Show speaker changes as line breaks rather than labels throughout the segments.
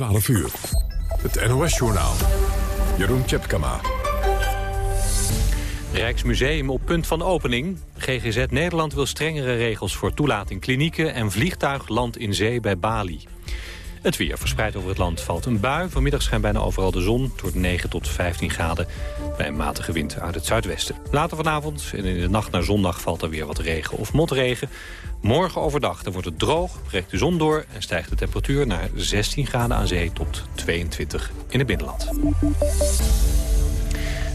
12 uur. Het NOS-journaal. Jeroen Tjepkama.
Rijksmuseum op punt van opening. GGZ Nederland wil strengere regels voor toelating klinieken... en vliegtuig land in zee bij Bali. Het weer verspreid over het land valt een bui. Vanmiddag schijnt bijna overal de zon. Het wordt 9 tot 15 graden bij een matige wind uit het zuidwesten. Later vanavond en in de nacht naar zondag valt er weer wat regen of motregen. Morgen overdag dan wordt het droog, breekt de zon door... en stijgt de temperatuur naar 16 graden aan zee tot 22 in het binnenland.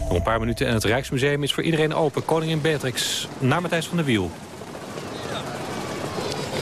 Nog een paar minuten en het Rijksmuseum is voor iedereen open. Koningin Beatrix naar Matthijs van der Wiel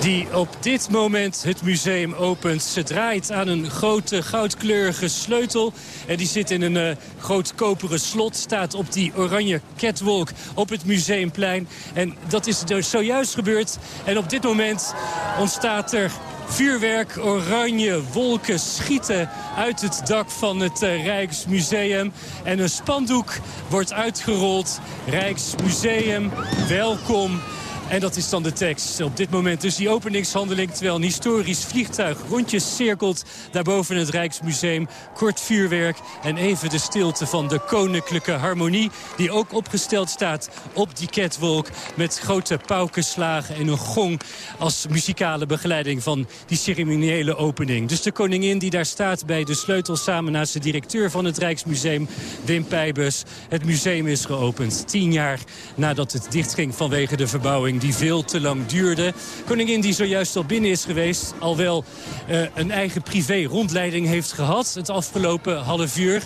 die op dit moment het museum opent. Ze draait aan een grote goudkleurige sleutel. En die zit in een uh, groot koperen slot. Staat op die oranje catwalk op het museumplein. En dat is dus zojuist gebeurd. En op dit moment ontstaat er Vuurwerk, oranje wolken schieten uit het dak van het uh, Rijksmuseum. En een spandoek wordt uitgerold. Rijksmuseum, welkom en dat is dan de tekst op dit moment. Dus die openingshandeling, terwijl een historisch vliegtuig rondjes cirkelt... daarboven het Rijksmuseum, kort vuurwerk... en even de stilte van de koninklijke harmonie... die ook opgesteld staat op die catwalk... met grote paukenslagen en een gong als muzikale begeleiding... van die ceremoniële opening. Dus de koningin die daar staat bij de sleutel... samen naast de directeur van het Rijksmuseum, Wim Pijbus. Het museum is geopend, tien jaar nadat het dichtging vanwege de verbouwing die veel te lang duurde. Koningin die zojuist al binnen is geweest, al wel uh, een eigen privé rondleiding heeft gehad het afgelopen half uur.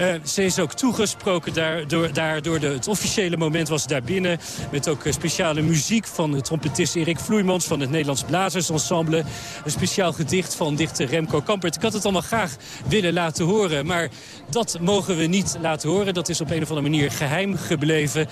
Uh, ze is ook toegesproken daar, door, daar door de, het officiële moment was daar binnen. Met ook speciale muziek van de trompetist Erik Vloeimans van het Nederlands Blazersensemble. Een speciaal gedicht van dichter Remco Kampert. Ik had het allemaal graag willen laten horen, maar dat mogen we niet laten horen. Dat is op een of andere manier geheim gebleven.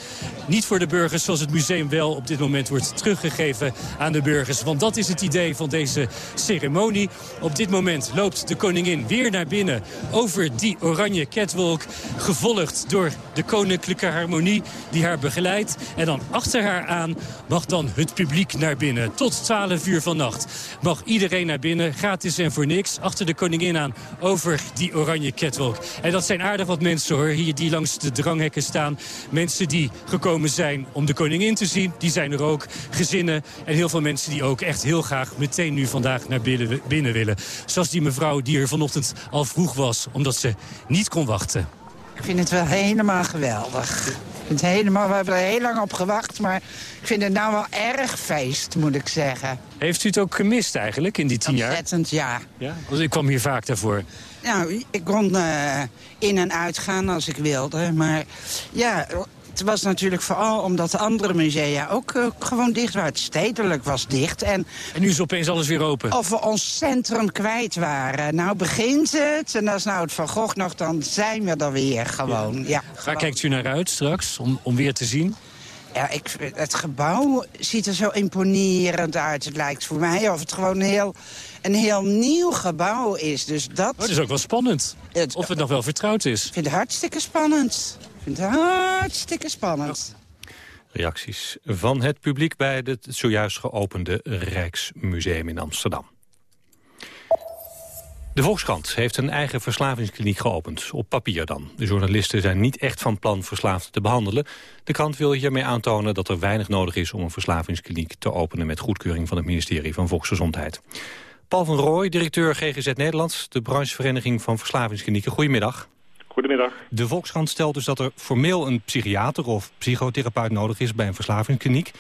Niet voor de burgers zoals het museum wel op dit moment wordt teruggegeven aan de burgers. Want dat is het idee van deze ceremonie. Op dit moment loopt de koningin weer naar binnen over die oranje catwalk. Gevolgd door de koninklijke harmonie die haar begeleidt. En dan achter haar aan mag dan het publiek naar binnen. Tot 12 uur vannacht mag iedereen naar binnen, gratis en voor niks. Achter de koningin aan over die oranje catwalk. En dat zijn aardig wat mensen hoor, hier die langs de dranghekken staan. Mensen die gekomen zijn om de koningin te zien, die zijn er ook gezinnen en heel veel mensen die ook echt heel graag meteen nu vandaag naar binnen, binnen willen. Zoals die mevrouw die er vanochtend al vroeg was, omdat ze niet kon wachten.
Ik vind het wel helemaal geweldig. Ik vind het helemaal, we hebben er heel lang op gewacht, maar ik vind het nou wel erg feest, moet ik zeggen.
Heeft u het ook gemist eigenlijk in die tien jaar?
Ontzettend, ja.
ja? Want ik kwam hier vaak daarvoor.
Nou, ik kon uh, in en uitgaan als ik wilde. Maar ja, het was natuurlijk vooral omdat de andere musea ook uh, gewoon dicht waren. Het stedelijk was dicht. En,
en nu is opeens alles weer open.
Of we ons centrum kwijt waren. Nou begint het. En als nou het Van Gogh nog, dan zijn we er weer gewoon. Ja. ja
Waar kijkt u naar uit straks, om, om weer te zien?
Ja, ik, het gebouw ziet er zo imponerend uit. Het lijkt voor mij of het gewoon een heel, een heel nieuw gebouw is. Dus dat... Oh,
dat is ook wel spannend. Het, of het nog wel vertrouwd is.
Ik vind het hartstikke spannend vind het hartstikke spannend.
Reacties van het publiek bij het zojuist geopende Rijksmuseum in Amsterdam. De Volkskrant heeft een eigen verslavingskliniek geopend, op papier dan. De journalisten zijn niet echt van plan verslaafden te behandelen. De krant wil hiermee aantonen dat er weinig nodig is om een verslavingskliniek te openen met goedkeuring van het ministerie van Volksgezondheid. Paul van Rooij, directeur GGZ Nederland, de branchevereniging van verslavingsklinieken. Goedemiddag.
Goedemiddag.
De Volkskrant stelt dus dat er formeel een psychiater of psychotherapeut nodig is bij een verslavingskliniek.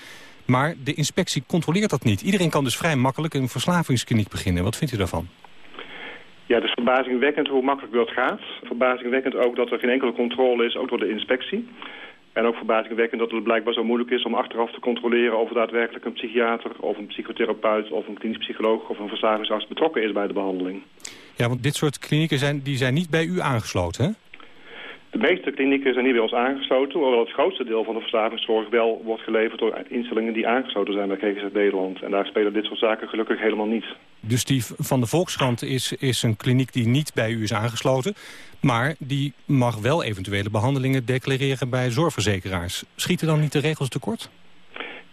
Maar de inspectie controleert dat niet. Iedereen kan dus vrij makkelijk een verslavingskliniek beginnen. Wat vindt u daarvan?
Ja, het is verbazingwekkend hoe makkelijk dat gaat. Verbazingwekkend ook dat er geen enkele controle is, ook door de inspectie. En ook verbazingwekkend dat het blijkbaar zo moeilijk is om achteraf te controleren... of daadwerkelijk een psychiater of een psychotherapeut of een klinisch psycholoog... of een verslavingsarts betrokken is bij de behandeling.
Ja, want dit soort klinieken zijn, die zijn niet bij u aangesloten, hè?
De meeste klinieken zijn niet bij ons aangesloten, hoewel het grootste deel van de verslavingszorg wel wordt geleverd door instellingen die aangesloten zijn bij GGZ Nederland. En daar spelen dit soort zaken gelukkig helemaal niet.
Dus die van de Volkskrant is, is een kliniek die niet bij u is aangesloten, maar die mag wel eventuele behandelingen declareren bij zorgverzekeraars. Schieten dan niet de regels tekort?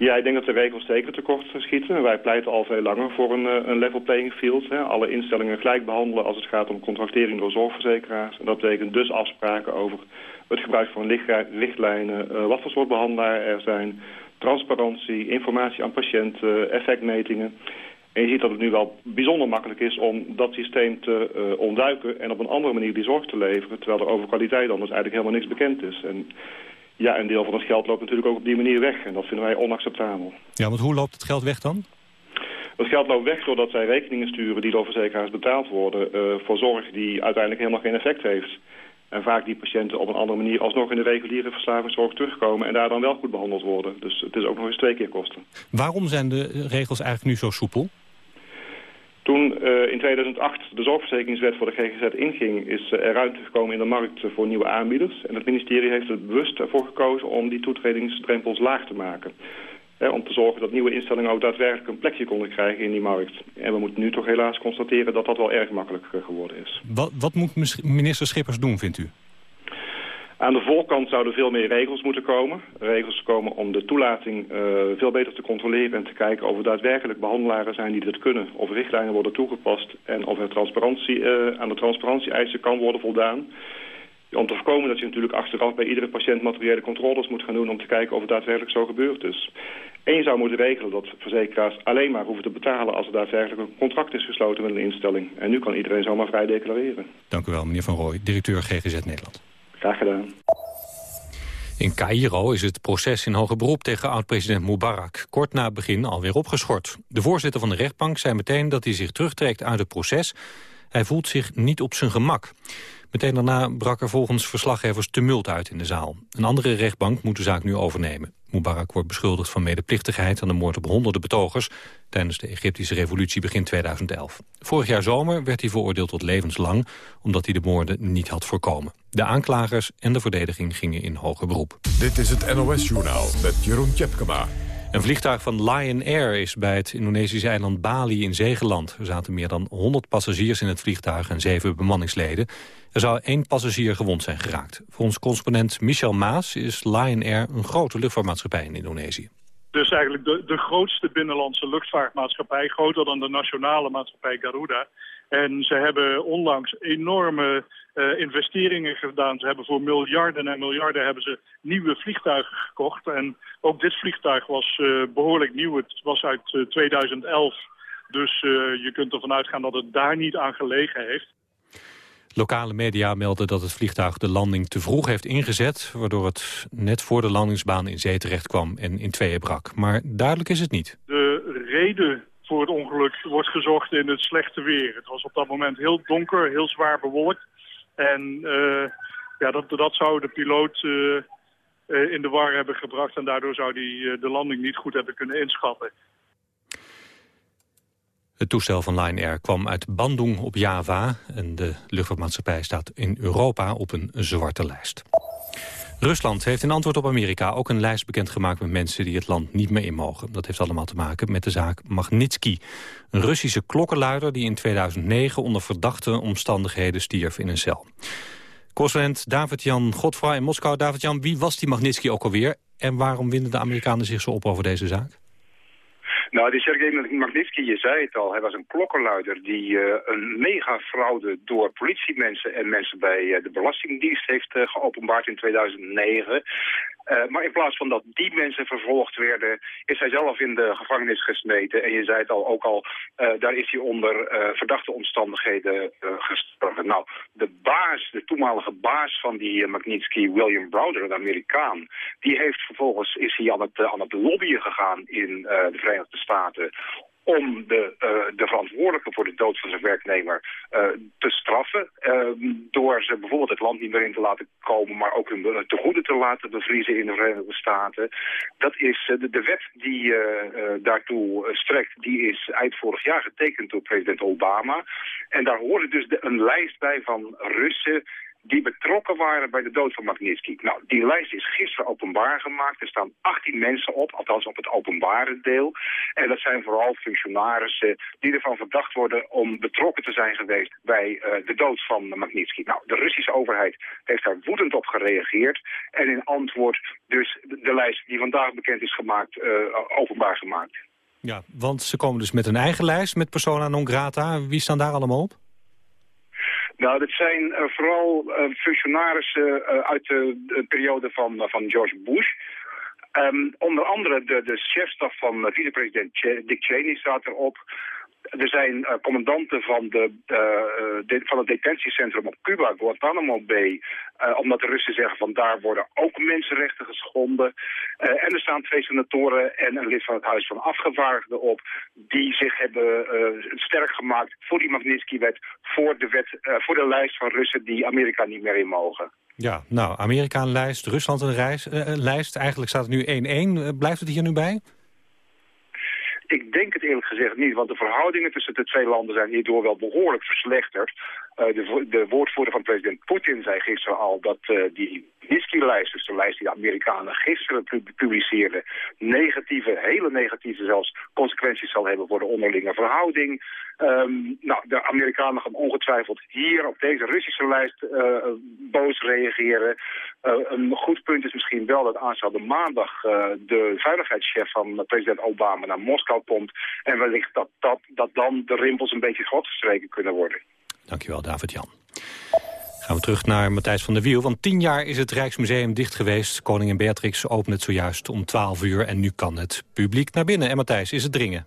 Ja, ik denk dat de regels zeker tekort schieten. Wij pleiten al veel langer voor een, een level playing field. Hè. Alle instellingen gelijk behandelen als het gaat om contractering door zorgverzekeraars. En dat betekent dus afspraken over het gebruik van richtlijnen, wat voor soort behandelaar er zijn, transparantie, informatie aan patiënten, effectmetingen. En je ziet dat het nu wel bijzonder makkelijk is om dat systeem te uh, ontduiken... en op een andere manier die zorg te leveren... terwijl er over kwaliteit anders eigenlijk helemaal niks bekend is. En ja, een deel van het geld loopt natuurlijk ook op die manier weg. En dat vinden wij onacceptabel.
Ja, want hoe loopt het geld weg dan?
Het geld loopt weg doordat zij rekeningen sturen die door verzekeraars betaald worden... Uh, voor zorg die uiteindelijk helemaal geen effect heeft... En vaak die patiënten op een andere manier alsnog in de reguliere verslavingszorg terugkomen... en daar dan wel goed behandeld worden. Dus het is ook nog eens twee keer kosten.
Waarom zijn de regels eigenlijk nu zo soepel?
Toen uh, in 2008 de zorgverzekeringswet voor de GGZ inging... is er ruimte gekomen in de markt voor nieuwe aanbieders. En het ministerie heeft er bewust ervoor gekozen om die toetredingsdrempels laag te maken om te zorgen dat nieuwe instellingen ook daadwerkelijk een plekje konden krijgen in die markt. En we moeten nu toch helaas constateren dat dat wel erg makkelijk eh, geworden is.
Wat, wat moet minister Schippers doen, vindt u?
Aan de voorkant zouden veel meer regels moeten komen. Regels komen om de toelating uh, veel beter te controleren en te kijken of er daadwerkelijk behandelaren zijn die dit kunnen. Of richtlijnen worden toegepast en of er transparantie, uh, aan de transparantie-eisen kan worden voldaan. Om te voorkomen dat je natuurlijk achteraf bij iedere patiënt materiële controles moet gaan doen... om te kijken of het daadwerkelijk zo gebeurd is. Je zou moeten regelen dat verzekeraars alleen maar hoeven te betalen... als er daadwerkelijk een contract is gesloten met een instelling. En nu kan iedereen zomaar vrij declareren.
Dank u wel, meneer Van Rooij, directeur GGZ Nederland.
Graag gedaan.
In Cairo is het proces in hoger beroep tegen oud-president Mubarak kort na het begin alweer opgeschort. De voorzitter van de rechtbank zei meteen dat hij zich terugtrekt uit het proces. Hij voelt zich niet op zijn gemak. Meteen daarna brak er volgens verslaggevers tumult uit in de zaal. Een andere rechtbank moet de zaak nu overnemen. Mubarak wordt beschuldigd van medeplichtigheid aan de moord op honderden betogers... tijdens de Egyptische revolutie begin 2011. Vorig jaar zomer werd hij veroordeeld tot levenslang... omdat hij de moorden niet had voorkomen. De aanklagers en de verdediging gingen in hoger beroep.
Dit is het NOS-journaal met Jeroen Tjepkema.
Een vliegtuig van Lion Air is bij het Indonesische eiland Bali in zee geland. Er zaten meer dan 100 passagiers in het vliegtuig en zeven bemanningsleden. Er zou één passagier gewond zijn geraakt. Volgens correspondent Michel Maas is Lion Air een grote luchtvaartmaatschappij in Indonesië.
Dus eigenlijk de, grootste binnenlandse luchtvaartmaatschappij, groter dan de nationale maatschappij Garuda. En ze hebben onlangs enorme uh, investeringen gedaan. Ze hebben voor miljarden en miljarden hebben ze nieuwe vliegtuigen gekocht. En ook dit vliegtuig was uh, behoorlijk nieuw. Het was uit uh, 2011. Dus je kunt ervan uitgaan dat het daar niet aan gelegen heeft.
Lokale media melden dat het vliegtuig de landing te vroeg heeft ingezet... waardoor het net voor de landingsbaan in zee terecht kwam en in tweeën brak. Maar duidelijk is het niet.
De reden voor het ongeluk wordt gezocht in het slechte weer. Het was op dat moment heel donker, heel zwaar bewolkt. En uh, ja, dat, dat zou de piloot uh, uh, in de war hebben gebracht... en daardoor zou hij de landing niet goed hebben kunnen inschatten.
Het toestel van Lion Air kwam uit Bandung op Java... en de luchtvaartmaatschappij staat in Europa op een zwarte lijst. Rusland heeft in antwoord op Amerika ook een lijst bekendgemaakt met mensen die het land niet meer in mogen. Dat heeft allemaal te maken met de zaak Magnitsky. Een Russische klokkenluider die in 2009 onder verdachte omstandigheden stierf in een cel. Correspondent David-Jan Godfra in Moskou. David-Jan, wie was die Magnitsky ook alweer? En waarom winden de Amerikanen zich zo op over deze zaak?
Nou, die Sergej Magnitsky, je zei het al, hij was een klokkenluider die uh, een mega fraude door politiemensen en mensen bij uh, de Belastingdienst heeft uh, geopenbaard in 2009. Uh, maar in plaats van dat die mensen vervolgd werden, is hij zelf in de gevangenis gesmeten. En je zei het al, ook al, uh, daar is hij onder uh, verdachte omstandigheden gestorven. Nou, de baas, de toenmalige baas van die Magnitsky, William Browder, een Amerikaan, die heeft vervolgens, is hij aan het, aan het lobbyen gegaan in de Verenigde Staten om de, uh, de verantwoordelijke voor de dood van zijn werknemer uh, te straffen. Uh, door ze bijvoorbeeld het land niet meer in te laten komen, maar ook hun tegoeden te laten bevriezen in de Verenigde Staten. Dat is de, de wet die daartoe strekt, die is eind vorig jaar getekend door president Obama. En daar hoorde dus de, een lijst bij van Russen die betrokken waren bij de dood van Magnitsky. Nou, die lijst is gisteren openbaar gemaakt. Er staan 18 mensen op, althans op het openbare deel. En dat zijn vooral functionarissen die ervan verdacht worden om betrokken te zijn geweest bij uh, de dood van Magnitsky. Nou, de Russische overheid heeft daar woedend op gereageerd. En in antwoord dus de, lijst die vandaag bekend is gemaakt, uh, openbaar gemaakt.
Ja, want ze komen dus met een eigen lijst met persona non grata. Wie staan daar allemaal op?
Nou, dat zijn uh, vooral uh, functionarissen uh, uit de, de, periode van, van George Bush. Um, onder andere de, de chefstaf van vicepresident Dick Cheney staat erop. Er zijn uh, commandanten van, de, uh, de, van het detentiecentrum op Cuba, Guantanamo Bay, omdat de Russen zeggen van daar worden ook mensenrechten geschonden. en er staan twee senatoren en een lid van het Huis van Afgevaardigden op, die zich hebben sterk gemaakt voor die Magnitsky-wet, voor, de wet, voor de lijst van Russen die Amerika niet meer in mogen.
Ja, nou, Amerika een lijst, Rusland een reis, lijst. Eigenlijk staat het nu 1-1. Blijft het hier nu bij?
Ik denk het eerlijk gezegd niet, want de verhoudingen tussen de twee landen zijn hierdoor wel behoorlijk verslechterd. Uh, de, de, woordvoerder van president Poetin zei gisteren al dat uh, die Nisky-lijst, dus de lijst die de Amerikanen gisteren publiceerden, negatieve, hele negatieve zelfs, consequenties zal hebben voor de onderlinge verhouding. Um, nou, de Amerikanen gaan ongetwijfeld hier op deze Russische lijst uh, boos reageren. Een goed punt is misschien wel dat aanstaande maandag de veiligheidschef van president Obama naar Moskou komt. En wellicht dat, dat, dat dan de rimpels een beetje gladgestreken kunnen worden.
Dankjewel, David-Jan. Gaan we terug naar Matthijs van der Wiel. Want tien jaar is het Rijksmuseum dicht geweest. Koningin Beatrix opent het zojuist om 12 uur. En nu kan het publiek naar binnen. En Matthijs, is het dringen?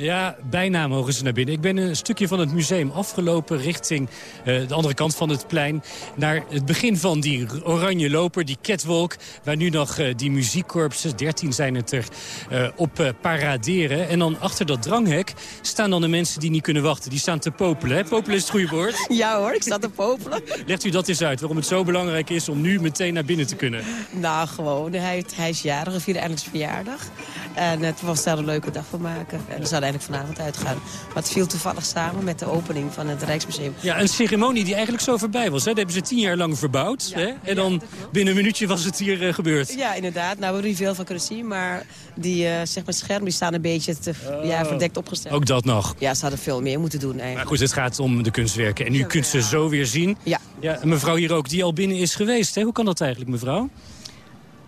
Ja, bijna mogen ze naar binnen. Ik ben een stukje van het museum afgelopen richting uh, de andere kant van het plein. Naar het begin van die oranje loper, die catwalk. Waar nu nog uh, die muziekkorpsen, 13 zijn het er, uh, op paraderen. En dan achter dat dranghek staan dan de mensen die niet kunnen wachten. Die staan te popelen. Hè? Popelen is het goede woord.
Ja hoor, ik sta te popelen.
Legt u dat eens uit, waarom het zo belangrijk is om nu meteen naar binnen te kunnen?
Nou, gewoon. Hij, hij is jarig, we vieren eindelijk zijn verjaardag. En het was daar een leuke dag van maken. En er eigenlijk vanavond uitgaan. Maar het viel toevallig samen met de opening van het Rijksmuseum.
Ja, een ceremonie die eigenlijk zo voorbij was. Hè? Dat hebben ze tien jaar lang verbouwd. Ja. Hè? En dan ja, binnen een minuutje was het hier uh, gebeurd.
Ja, inderdaad. Nou, we hebben er niet veel van kunnen zien. Maar die uh, zeg maar schermen die staan een beetje te, oh. ja, verdekt opgesteld.
Ook dat nog?
Ja, ze hadden veel meer moeten doen eigenlijk.
Maar goed, het gaat om de kunstwerken. En nu kunt ze zo weer zien.
Ja.
ja. Mevrouw hier ook, die al binnen is geweest. Hè? Hoe kan dat eigenlijk, mevrouw?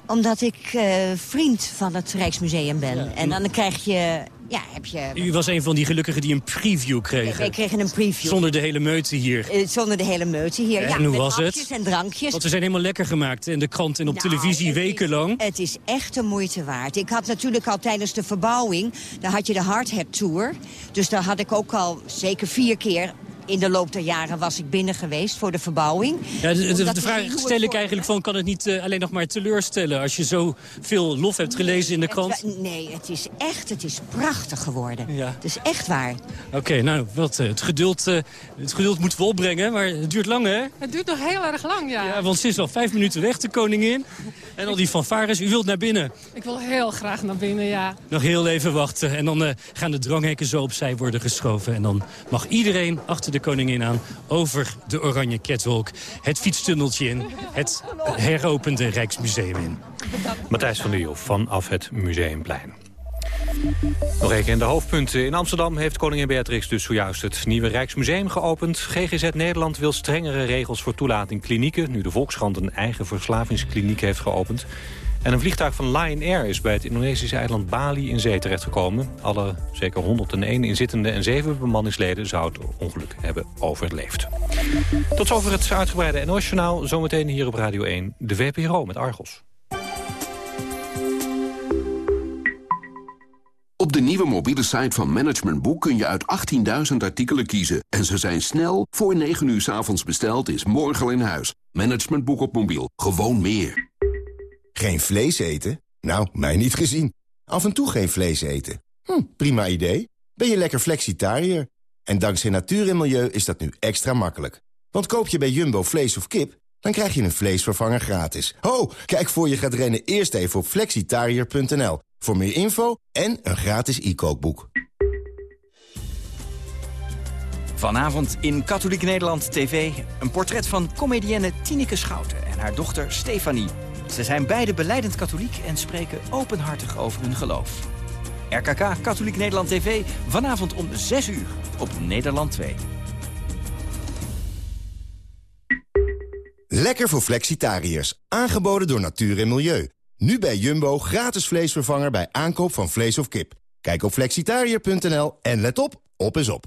Omdat ik uh, vriend van het Rijksmuseum ben. Ja. En dan krijg je ja, heb je...
U was een van die gelukkigen die een preview kregen.
Wij kregen een preview.
Zonder de hele meute hier.
Uh, zonder de hele meute hier,
en
ja.
En hoe
was
het?
en drankjes.
Want ze zijn helemaal lekker gemaakt in de krant en op nou, televisie wekenlang.
Is, het is echt de moeite waard. Ik had natuurlijk al tijdens de verbouwing... daar had je de Hardhead Tour. Dus daar had ik ook al zeker vier keer in de loop der jaren was ik binnen geweest voor de verbouwing.
Ja, de, de, de vraag stel ik eigenlijk van, kan het niet uh, alleen nog maar teleurstellen... als je zo veel lof hebt gelezen in de krant?
Het, nee, het is echt, het is prachtig geworden. Ja. Het is echt waar.
Oké, okay, nou, wat, uh, het, geduld, uh, het geduld moeten we opbrengen, maar het duurt lang, hè?
Het duurt nog heel erg lang, ja.
Ja, want ze is al vijf minuten weg, de koningin. En al die fanfares, u wilt naar binnen.
Ik wil heel graag naar binnen, ja.
Nog heel even wachten en dan gaan de dranghekken zo opzij worden geschoven. En dan mag iedereen achter de koningin aan over de oranje catwalk. Het fietstunneltje in, het heropende Rijksmuseum in.
Matthijs van der Joef vanaf het Museumplein. Nog even in de hoofdpunten. In Amsterdam heeft koningin Beatrix dus zojuist het nieuwe Rijksmuseum geopend. GGZ Nederland wil strengere regels voor toelating klinieken... nu de Volkskrant een eigen verslavingskliniek heeft geopend. En een vliegtuig van Lion Air is bij het Indonesische eiland Bali in zee terechtgekomen. Alle zeker 101 inzittenden en 7 bemanningsleden zouden het ongeluk hebben overleefd. Tot zover het uitgebreide NOS-journaal. Zometeen hier op Radio 1 de VPRO met Argos.
Op de nieuwe mobiele site van Management Boek kun je uit 18.000 artikelen kiezen. En ze zijn snel, voor 9 uur 's avonds besteld, is morgen al in huis. Management Boek op mobiel, gewoon meer.
Geen vlees eten? Nou, mij niet gezien. Af en toe geen vlees eten. Hm, prima idee. Ben je lekker flexitariër? En dankzij natuur en milieu is dat nu extra makkelijk. Want koop je bij Jumbo vlees of kip, dan krijg je een vleesvervanger gratis. Ho, kijk voor je gaat rennen eerst even op flexitariër.nl. Voor meer info en een gratis e-kookboek.
Vanavond in Katholiek Nederland TV een portret van comedienne Tineke Schouten en haar dochter Stefanie. Ze zijn beide beleidend katholiek en spreken openhartig over hun geloof. RKK Katholiek Nederland TV vanavond om 6 uur op Nederland 2.
Lekker voor flexitariërs. Aangeboden door Natuur en Milieu. Nu bij Jumbo gratis vleesvervanger bij aankoop van vlees of kip. Kijk op flexitariër.nl en let op, op is op.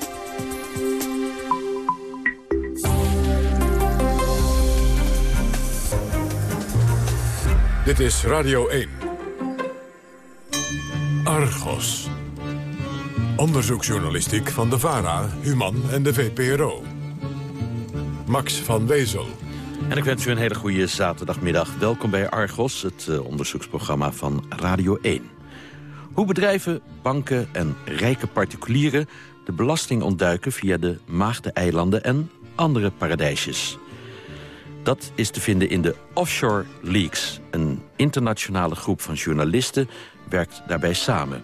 Dit is Radio 1. Argos. Onderzoeksjournalistiek van de VARA, Human en de VPRO. Max van Wezel.
En ik wens u een hele goede zaterdagmiddag. Welkom bij Argos, het uh, onderzoeksprogramma van Radio 1. Hoe bedrijven, banken en rijke particulieren de belasting ontduiken via de Maagdeneilanden en andere paradijsjes. Dat is te vinden in de Offshore Leaks. Een internationale groep van journalisten werkt daarbij samen.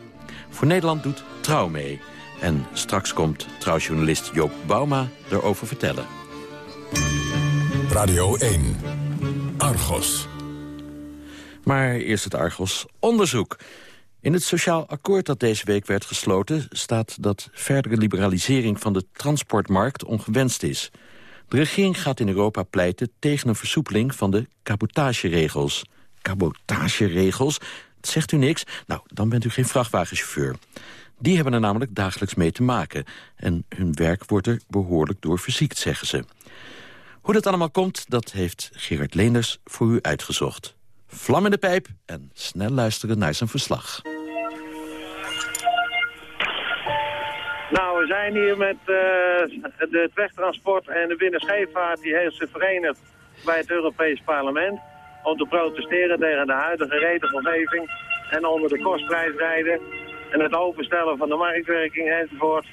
Voor Nederland doet Trouw mee. En straks komt trouwjournalist Joop Bauma erover vertellen.
Radio 1. Argos.
Maar eerst het Argos-onderzoek. In het sociaal akkoord dat deze week werd gesloten... staat dat verdere liberalisering van de transportmarkt ongewenst is... De regering gaat in Europa pleiten tegen een versoepeling van de cabotageregels. Cabotageregels? Zegt u niks? Nou, dan bent u geen vrachtwagenchauffeur. Die hebben er namelijk dagelijks mee te maken. En hun werk wordt er behoorlijk door verziekt, zeggen ze. Hoe dat allemaal komt, dat heeft Gerard Leenders voor u uitgezocht. Vlam in de pijp en snel luisteren naar zijn verslag.
Nou, we zijn hier met uh, het wegtransport en de binnenscheepvaart die heeft zich verenigd bij het Europees Parlement om te protesteren tegen de huidige regelgeving en onder de kostprijs rijden en het openstellen van de marktwerking enzovoort,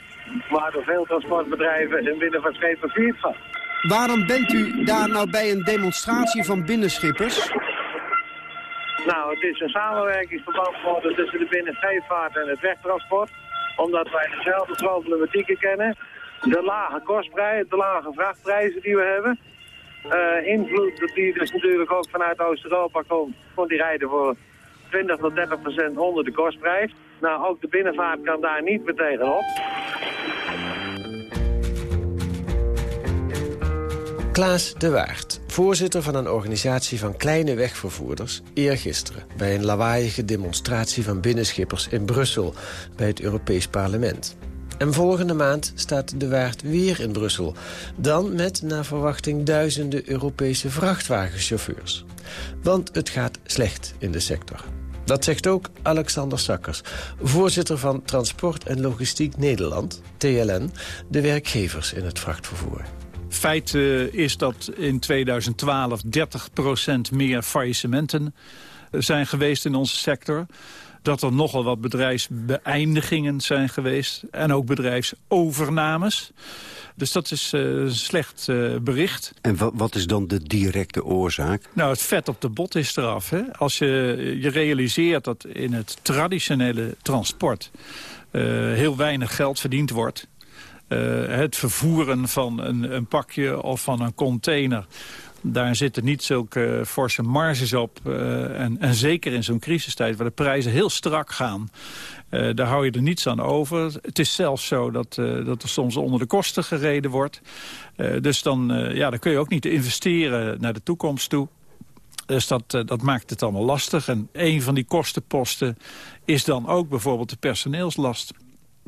door veel transportbedrijven en binnenvaartschepen viert van.
Waarom bent u daar nou bij een demonstratie van binnenschippers?
Nou, het is een samenwerkingsverband geworden tussen de binnenscheepvaart en het wegtransport omdat wij dezelfde problematieken kennen. De lage kostprijzen, de lage vrachtprijzen die we hebben. Uh, invloed die dus natuurlijk ook vanuit Oost-Europa komt. Want die rijden voor 20 tot 30 procent onder de kostprijs. Nou, ook de binnenvaart kan daar niet meer tegenop.
Klaas de Waard, voorzitter van een organisatie van kleine wegvervoerders... eergisteren bij een lawaaiige demonstratie van binnenschippers in Brussel... bij het Europees Parlement. En volgende maand staat de Waard weer in Brussel. Dan met, naar verwachting, duizenden Europese vrachtwagenchauffeurs. Want het gaat slecht in de sector. Dat zegt ook Alexander Sakkers, voorzitter van Transport en Logistiek Nederland, TLN... de werkgevers in het vrachtvervoer.
Feit is dat in 2012 30% meer faillissementen zijn geweest in onze sector. Dat er nogal wat bedrijfsbeëindigingen zijn geweest. En ook bedrijfsovernames. Dus dat is uh, slecht uh, bericht.
En wat is dan de directe oorzaak?
Nou, het vet op de bot is eraf. Hè? Als je, je realiseert dat in het traditionele transport... Uh, heel weinig geld verdiend wordt eh, het vervoeren van een, een, pakje of van een container... Daar zitten niet zulke forse marges op. Uh, en, en, zeker in zo'n crisistijd waar de prijzen heel strak gaan. Uh, daar hou je er niets aan over. Het is zelfs zo dat, dat er soms onder de kosten gereden wordt. dus dan, ja, dan kun je ook niet investeren naar de toekomst toe. Dus dat, dat maakt het allemaal lastig. En een van die kostenposten is dan ook bijvoorbeeld de personeelslast.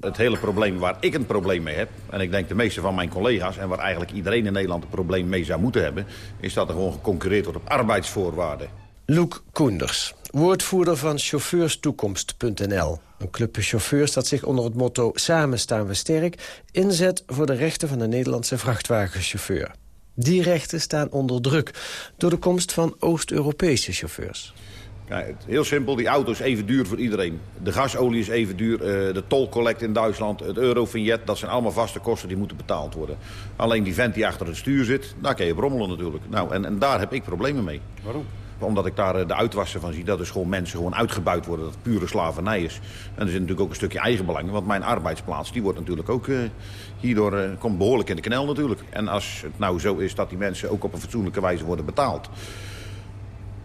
Het hele probleem waar ik een probleem mee heb... en ik denk de meeste van mijn collega's... en waar eigenlijk iedereen in Nederland een probleem mee zou moeten hebben... is dat er gewoon geconcurreerd wordt op arbeidsvoorwaarden.
Loek Koenders, woordvoerder van chauffeurstoekomst.nl. Een clubje chauffeurs dat zich onder het motto Samen staan we sterk... inzet voor de rechten van de Nederlandse vrachtwagenchauffeur. Die rechten staan onder druk door de komst van Oost-Europese chauffeurs.
Kijk, heel simpel, die auto is even duur voor iedereen. De gasolie is even duur, uh, de tolcollect in Duitsland, het Eurovignet... dat zijn allemaal vaste kosten die moeten betaald worden. Alleen die vent die achter het stuur zit, daar kan je brommelen natuurlijk. Nou, en, en daar heb ik problemen mee.
Waarom?
Omdat ik daar de uitwassen van zie. Dat is gewoon mensen gewoon uitgebuit worden. Dat het pure slavernij is. En er zit natuurlijk ook een stukje eigenbelang. Want mijn arbeidsplaats die wordt natuurlijk ook uh, hierdoor... Uh, komt behoorlijk in de knel natuurlijk. En als het nou zo is dat die mensen ook op een fatsoenlijke wijze worden betaald...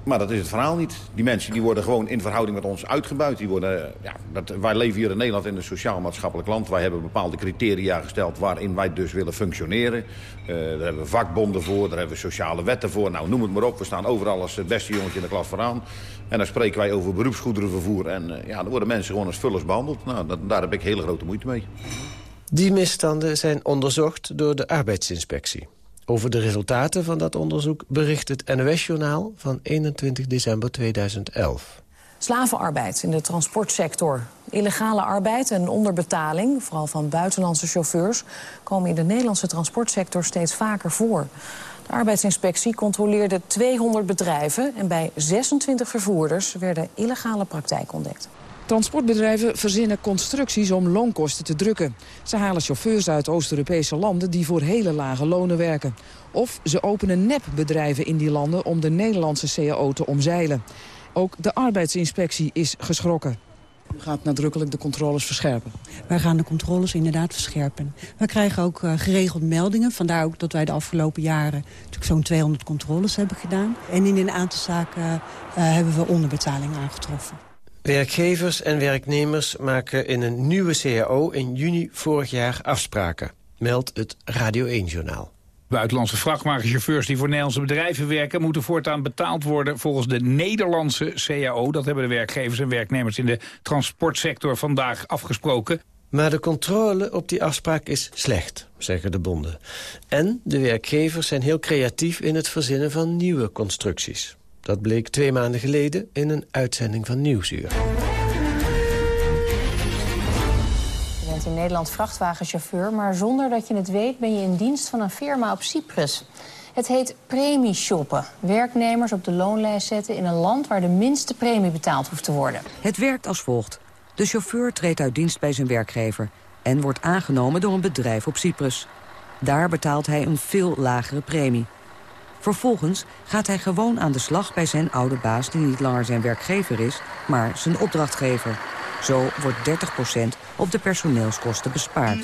Maar dat is het verhaal niet. Die mensen die worden gewoon in verhouding met ons uitgebuit. Die worden, ja, dat, wij leven hier in Nederland in een sociaal-maatschappelijk land. Wij hebben bepaalde criteria gesteld waarin wij dus willen functioneren. Uh, daar hebben we vakbonden voor, daar hebben we sociale wetten voor. Nou, noem het maar op. We staan overal als het beste jongetje in de klas vooraan. En dan spreken wij over beroepsgoederenvervoer. En uh, ja, dan worden mensen gewoon als vullers behandeld. Nou, daar heb ik hele grote moeite mee.
Die misstanden zijn onderzocht door de arbeidsinspectie. Over de resultaten van dat onderzoek bericht het NOS-journaal van 21 december 2011.
Slavenarbeid in de transportsector. Illegale arbeid en onderbetaling, vooral van buitenlandse chauffeurs... komen in de Nederlandse transportsector steeds vaker voor. De arbeidsinspectie controleerde 200 bedrijven... en bij 26 vervoerders werden illegale praktijken ontdekt.
Transportbedrijven verzinnen constructies om loonkosten te drukken. Ze halen chauffeurs uit Oost-Europese landen die voor hele lage lonen werken. Of ze openen nepbedrijven in die landen om de Nederlandse CAO te omzeilen. Ook de arbeidsinspectie is geschrokken. U gaat nadrukkelijk de controles verscherpen.
Wij gaan de controles inderdaad verscherpen. We krijgen ook uh, geregeld meldingen. Vandaar ook dat wij de afgelopen jaren zo'n 200 controles hebben gedaan. En in een aantal zaken uh, hebben we onderbetaling aangetroffen.
Werkgevers en werknemers maken in een nieuwe CAO in juni vorig jaar afspraken, meldt het Radio 1-journaal.
Buitenlandse vrachtwagenchauffeurs die voor Nederlandse bedrijven werken... moeten voortaan betaald worden volgens de Nederlandse CAO. Dat hebben de werkgevers en werknemers in de transportsector vandaag afgesproken.
Maar de controle op die afspraak is slecht, zeggen de bonden. En de werkgevers zijn heel creatief in het verzinnen van nieuwe constructies. Dat bleek twee maanden geleden in een uitzending van Nieuwsuur.
Je bent in Nederland vrachtwagenchauffeur... maar zonder dat je het weet ben je in dienst van een firma op Cyprus. Het heet premieshoppen. Werknemers op de loonlijst zetten in een land... waar de minste premie betaald hoeft te worden.
Het werkt als volgt. De chauffeur treedt uit dienst bij zijn werkgever... en wordt aangenomen door een bedrijf op Cyprus. Daar betaalt hij een veel lagere premie. Vervolgens gaat hij gewoon aan de slag bij zijn oude baas... die niet langer zijn werkgever is, maar zijn opdrachtgever. Zo wordt 30% op de personeelskosten bespaard.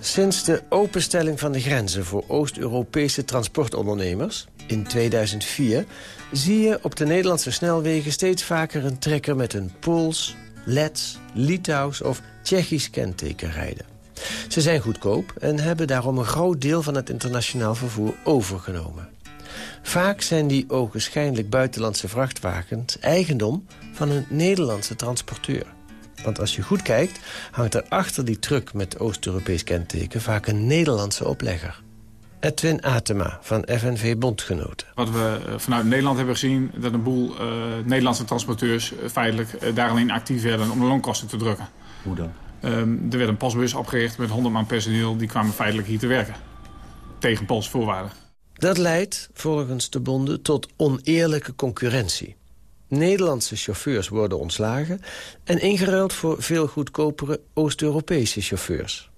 Sinds de openstelling van de grenzen voor Oost-Europese transportondernemers in 2004... zie je op de Nederlandse snelwegen steeds vaker een trekker met een Pools, Lets, Litouws of Tsjechisch kenteken rijden. Ze zijn goedkoop en hebben daarom een groot deel van het internationaal vervoer overgenomen. Vaak zijn die ogenschijnlijk buitenlandse vrachtwagens eigendom van een Nederlandse transporteur. Want als je goed kijkt, hangt er achter die truck met Oost-Europees kenteken vaak een Nederlandse oplegger. Edwin Atema van FNV Bondgenoten.
Wat we eh, vanuit Nederland hebben gezien... dat een boel uh, Nederlandse transporteurs feitelijk uh, daar alleen actief werden... om de loonkosten te drukken.
Hoe dan?
Um, er werd een postbus opgericht met 100 man personeel. Die kwamen feitelijk hier te werken. Tegen Poolse voorwaarden.
Dat leidt, volgens de bonden, tot oneerlijke concurrentie. Nederlandse chauffeurs worden ontslagen... en ingeruild voor veel goedkopere Oost-Europese chauffeurs.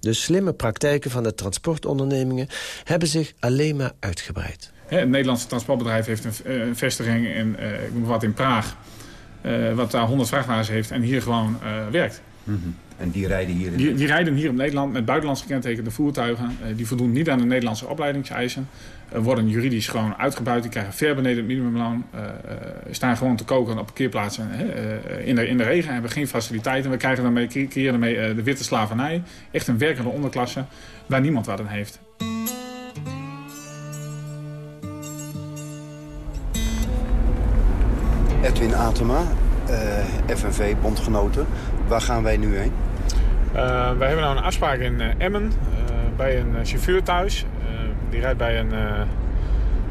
De slimme praktijken van de transportondernemingen... hebben zich alleen maar uitgebreid.
Het Nederlandse transportbedrijf heeft een, een vestiging in, uh, wat in Praag... Uh, wat daar 100 vrachtwagens heeft en hier gewoon werkt.
Mm -hmm. En die rijden hier in
die, die, rijden hier in Nederland met buitenlands gekentekende voertuigen. Uh, die voldoen niet aan de Nederlandse opleidingseisen. Uh, worden juridisch gewoon uitgebuit. Die krijgen ver beneden het minimumloon. Uh, staan gewoon te koken op parkeerplaatsen in, de, in de regen. Hebben geen faciliteiten. We krijgen daarmee, creëren daarmee de witte slavernij. Echt een werkende onderklasse waar niemand wat aan heeft.
Edwin Atema, FNV, bondgenoten. Waar gaan wij nu heen?
Uh, wij hebben nou een afspraak in uh, Emmen uh, bij een chauffeur thuis. die rijdt bij een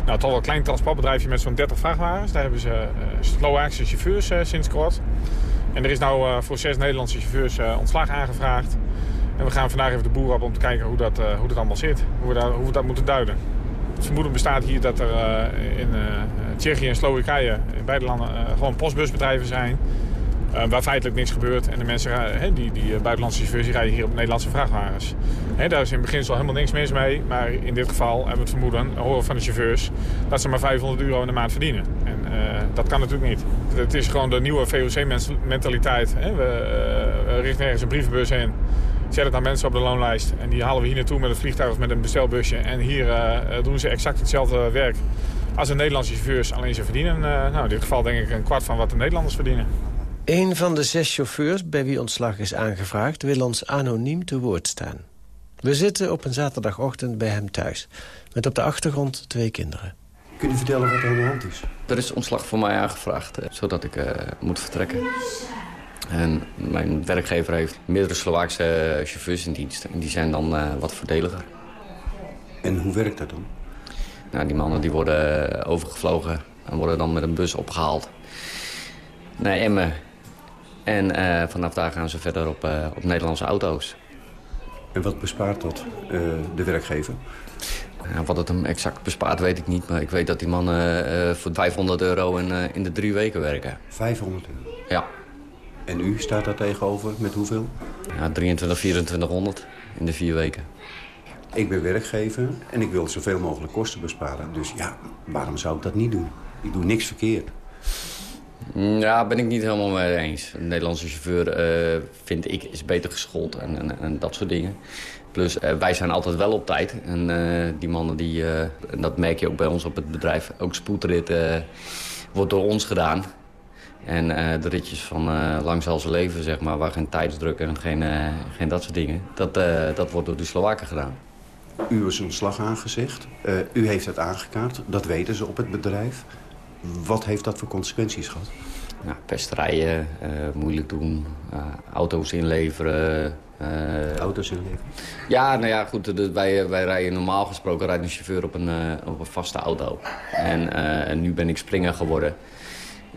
nou, toch wel klein transportbedrijfje met zo'n 30 vrachtwagens. Daar hebben ze Slovaakse chauffeurs sinds kort. En er is nou voor zes Nederlandse chauffeurs ontslag aangevraagd. En we gaan vandaag even de boer op om te kijken hoe dat, hoe dat allemaal zit. Hoe we, daar, hoe we dat moeten duiden. Het vermoeden bestaat hier dat er in Tsjechië en Slowakije... in beide landen gewoon postbusbedrijven zijn... Uh, waar feitelijk niks gebeurt. En de mensen, die, die uh, buitenlandse chauffeurs die rijden hier op Nederlandse vrachtwagens. Daar is in beginsel helemaal niks mis mee. Maar in dit geval hebben we het vermoeden, horen van de chauffeurs... dat ze maar 500 euro in de maand verdienen. En dat kan natuurlijk niet. Het is gewoon de nieuwe VOC-mentaliteit. We richten ergens een brievenbus in. Zetten dan mensen op de loonlijst. En die halen we hier naartoe met een vliegtuig of met een bestelbusje. En hier doen ze exact hetzelfde werk als de Nederlandse chauffeurs. Alleen ze verdienen, nou, in dit geval denk ik een kwart van wat de Nederlanders verdienen.
Een van de zes chauffeurs bij wie ontslag is aangevraagd... wil ons anoniem te woord staan. We zitten op een zaterdagochtend bij hem thuis. Met op de achtergrond twee kinderen.
Kun je vertellen wat er aan de hand is?
Er is ontslag voor mij aangevraagd, eh, zodat ik uh, moet vertrekken. En mijn werkgever heeft meerdere Slovaakse chauffeurs in dienst. En die zijn dan uh, wat voordeliger.
En hoe werkt dat dan?
Nou, die mannen die worden overgevlogen en worden dan met een bus opgehaald naar Emmen. En uh, vanaf daar gaan ze verder op, uh, op Nederlandse auto's.
En wat bespaart dat, uh, de werkgever?
wat het hem exact bespaart weet ik niet. Maar ik weet dat die mannen voor 500 euro in, in de drie weken werken.
500 euro?
Ja.
En u staat daar tegenover met hoeveel?
Ja, 23, 2400 in de vier weken.
Ik ben werkgever en ik wil zoveel mogelijk kosten besparen. Dus ja, waarom zou ik dat niet doen? Ik doe niks verkeerd.
Mm, ja, ben ik niet helemaal mee eens. Een Nederlandse chauffeur, uh, vind ik, is beter geschoold en, en, en dat soort dingen. Plus, uh, wij zijn altijd wel op tijd. En uh, die mannen, die, dat merk je ook bij ons op het bedrijf... ook spoedrit wordt door ons gedaan. En de ritjes van lang zal ze leven, zeg maar... waar geen tijdsdruk en geen, geen dat soort dingen... dat, dat wordt door de Slowaken gedaan.
U is ontslag aangezegd. u heeft het aangekaart. Dat weten ze op het bedrijf. Wat heeft dat voor consequenties gehad?
Nou, pesterijen, uh, moeilijk doen, uh, auto's inleveren.
Uh, auto's inleveren?
Ja, nou ja, goed. wij, wij rijden normaal gesproken rijdt een chauffeur op een, op een vaste auto. En, en, nu ben ik springer geworden.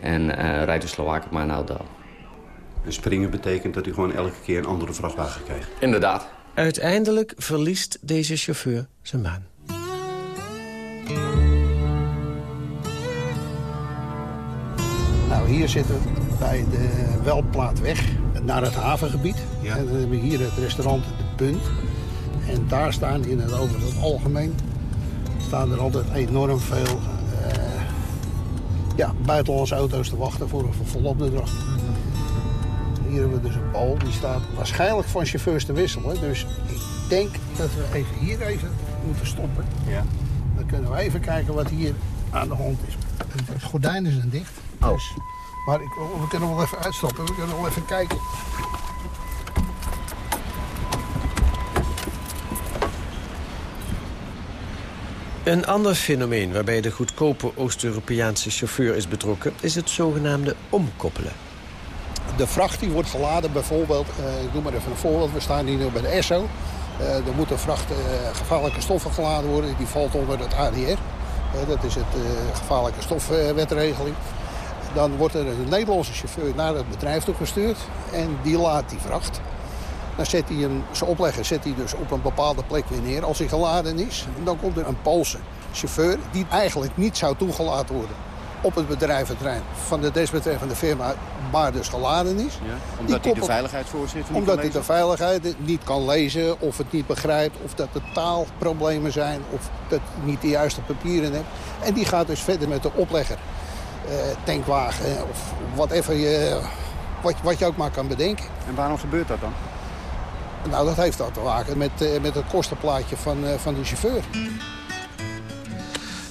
En rijdt de Slowaken maar een auto.
En springen betekent dat u gewoon elke keer een andere vrachtwagen krijgt?
Inderdaad.
Uiteindelijk verliest deze chauffeur zijn baan.
Nou, hier zitten we bij de Welplaatweg naar het havengebied. Ja. En dan hebben we hier het restaurant De Punt. En daar staan in het over het algemeen staan er altijd enorm veel uh, ja, buitenlandse auto's te wachten voor een volopdracht. Hier hebben we dus een bal, die staat waarschijnlijk van chauffeurs te wisselen. Dus ik denk dat we even hier even moeten stoppen. Ja. Dan kunnen we even kijken wat hier aan de hand is. De gordijnen zijn dicht. Oh. Dus, maar ik, we kunnen wel even uitstappen. We kunnen wel even kijken.
Een ander fenomeen waarbij de goedkope Oost-Europese chauffeur is betrokken... is het zogenaamde omkoppelen.
De vracht die wordt geladen bijvoorbeeld... Uh, ik doe maar even een voorbeeld. We staan hier nu bij de ESSO. Uh, er moet een vracht uh, gevaarlijke stoffen geladen worden. Die valt onder het ADR. dat is het gevaarlijke stofwetregeling. Dan wordt er een Nederlandse chauffeur naar het bedrijf toegestuurd. En die laat die vracht. Dan zet hij hem, zijn oplegger zet hij dus op een bepaalde plek weer neer als hij geladen is. En dan komt er een Poolse chauffeur die eigenlijk niet zou toegelaten worden op het bedrijventerrein van de desbetreffende firma, maar dus geladen is. Ja,
omdat hij de veiligheidsvoorzitter
niet Omdat hij de veiligheid niet kan lezen, of het niet begrijpt... of dat er taalproblemen zijn, of dat hij niet de juiste papieren heeft. En die gaat dus verder met de oplegger. Eh, tankwagen of whatever je, wat, wat je ook maar kan bedenken.
En waarom gebeurt dat dan?
Nou, dat heeft dat te maken met, eh, met het kostenplaatje van, eh, van de chauffeur.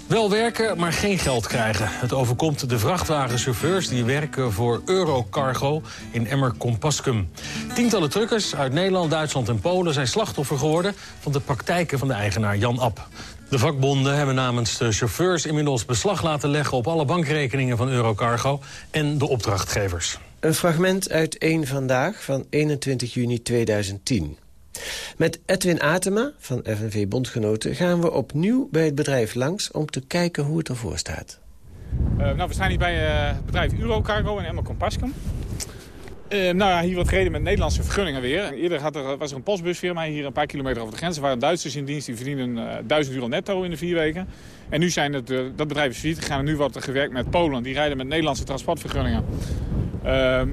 Wel werken, maar geen geld krijgen. Het overkomt de vrachtwagenchauffeurs die werken voor Eurocargo in Emmer-Compascum. Tientallen truckers uit Nederland, Duitsland en Polen zijn slachtoffer geworden van de praktijken van de eigenaar Jan App. De vakbonden hebben namens de chauffeurs inmiddels beslag laten leggen op alle bankrekeningen van Eurocargo en de opdrachtgevers.
Een fragment uit 1 Vandaag van 21 juni 2010. Met Edwin Atema van FNV Bondgenoten gaan we opnieuw bij het bedrijf langs... om te kijken hoe het ervoor staat.
Uh, nou, we staan hier bij uh, het bedrijf Eurocargo in Emmer Compascum. Uh, nou ja, hier wordt gereden met Nederlandse vergunningen weer. Eerder had er, was er een postbusfirma hier een paar kilometer over de grens. Er waren Duitsers in dienst, die verdienen uh, 1000 euro netto in de vier weken. En nu zijn het, uh, dat bedrijf is failliet gegaan en nu wordt er gewerkt met Polen. Die rijden met Nederlandse transportvergunningen.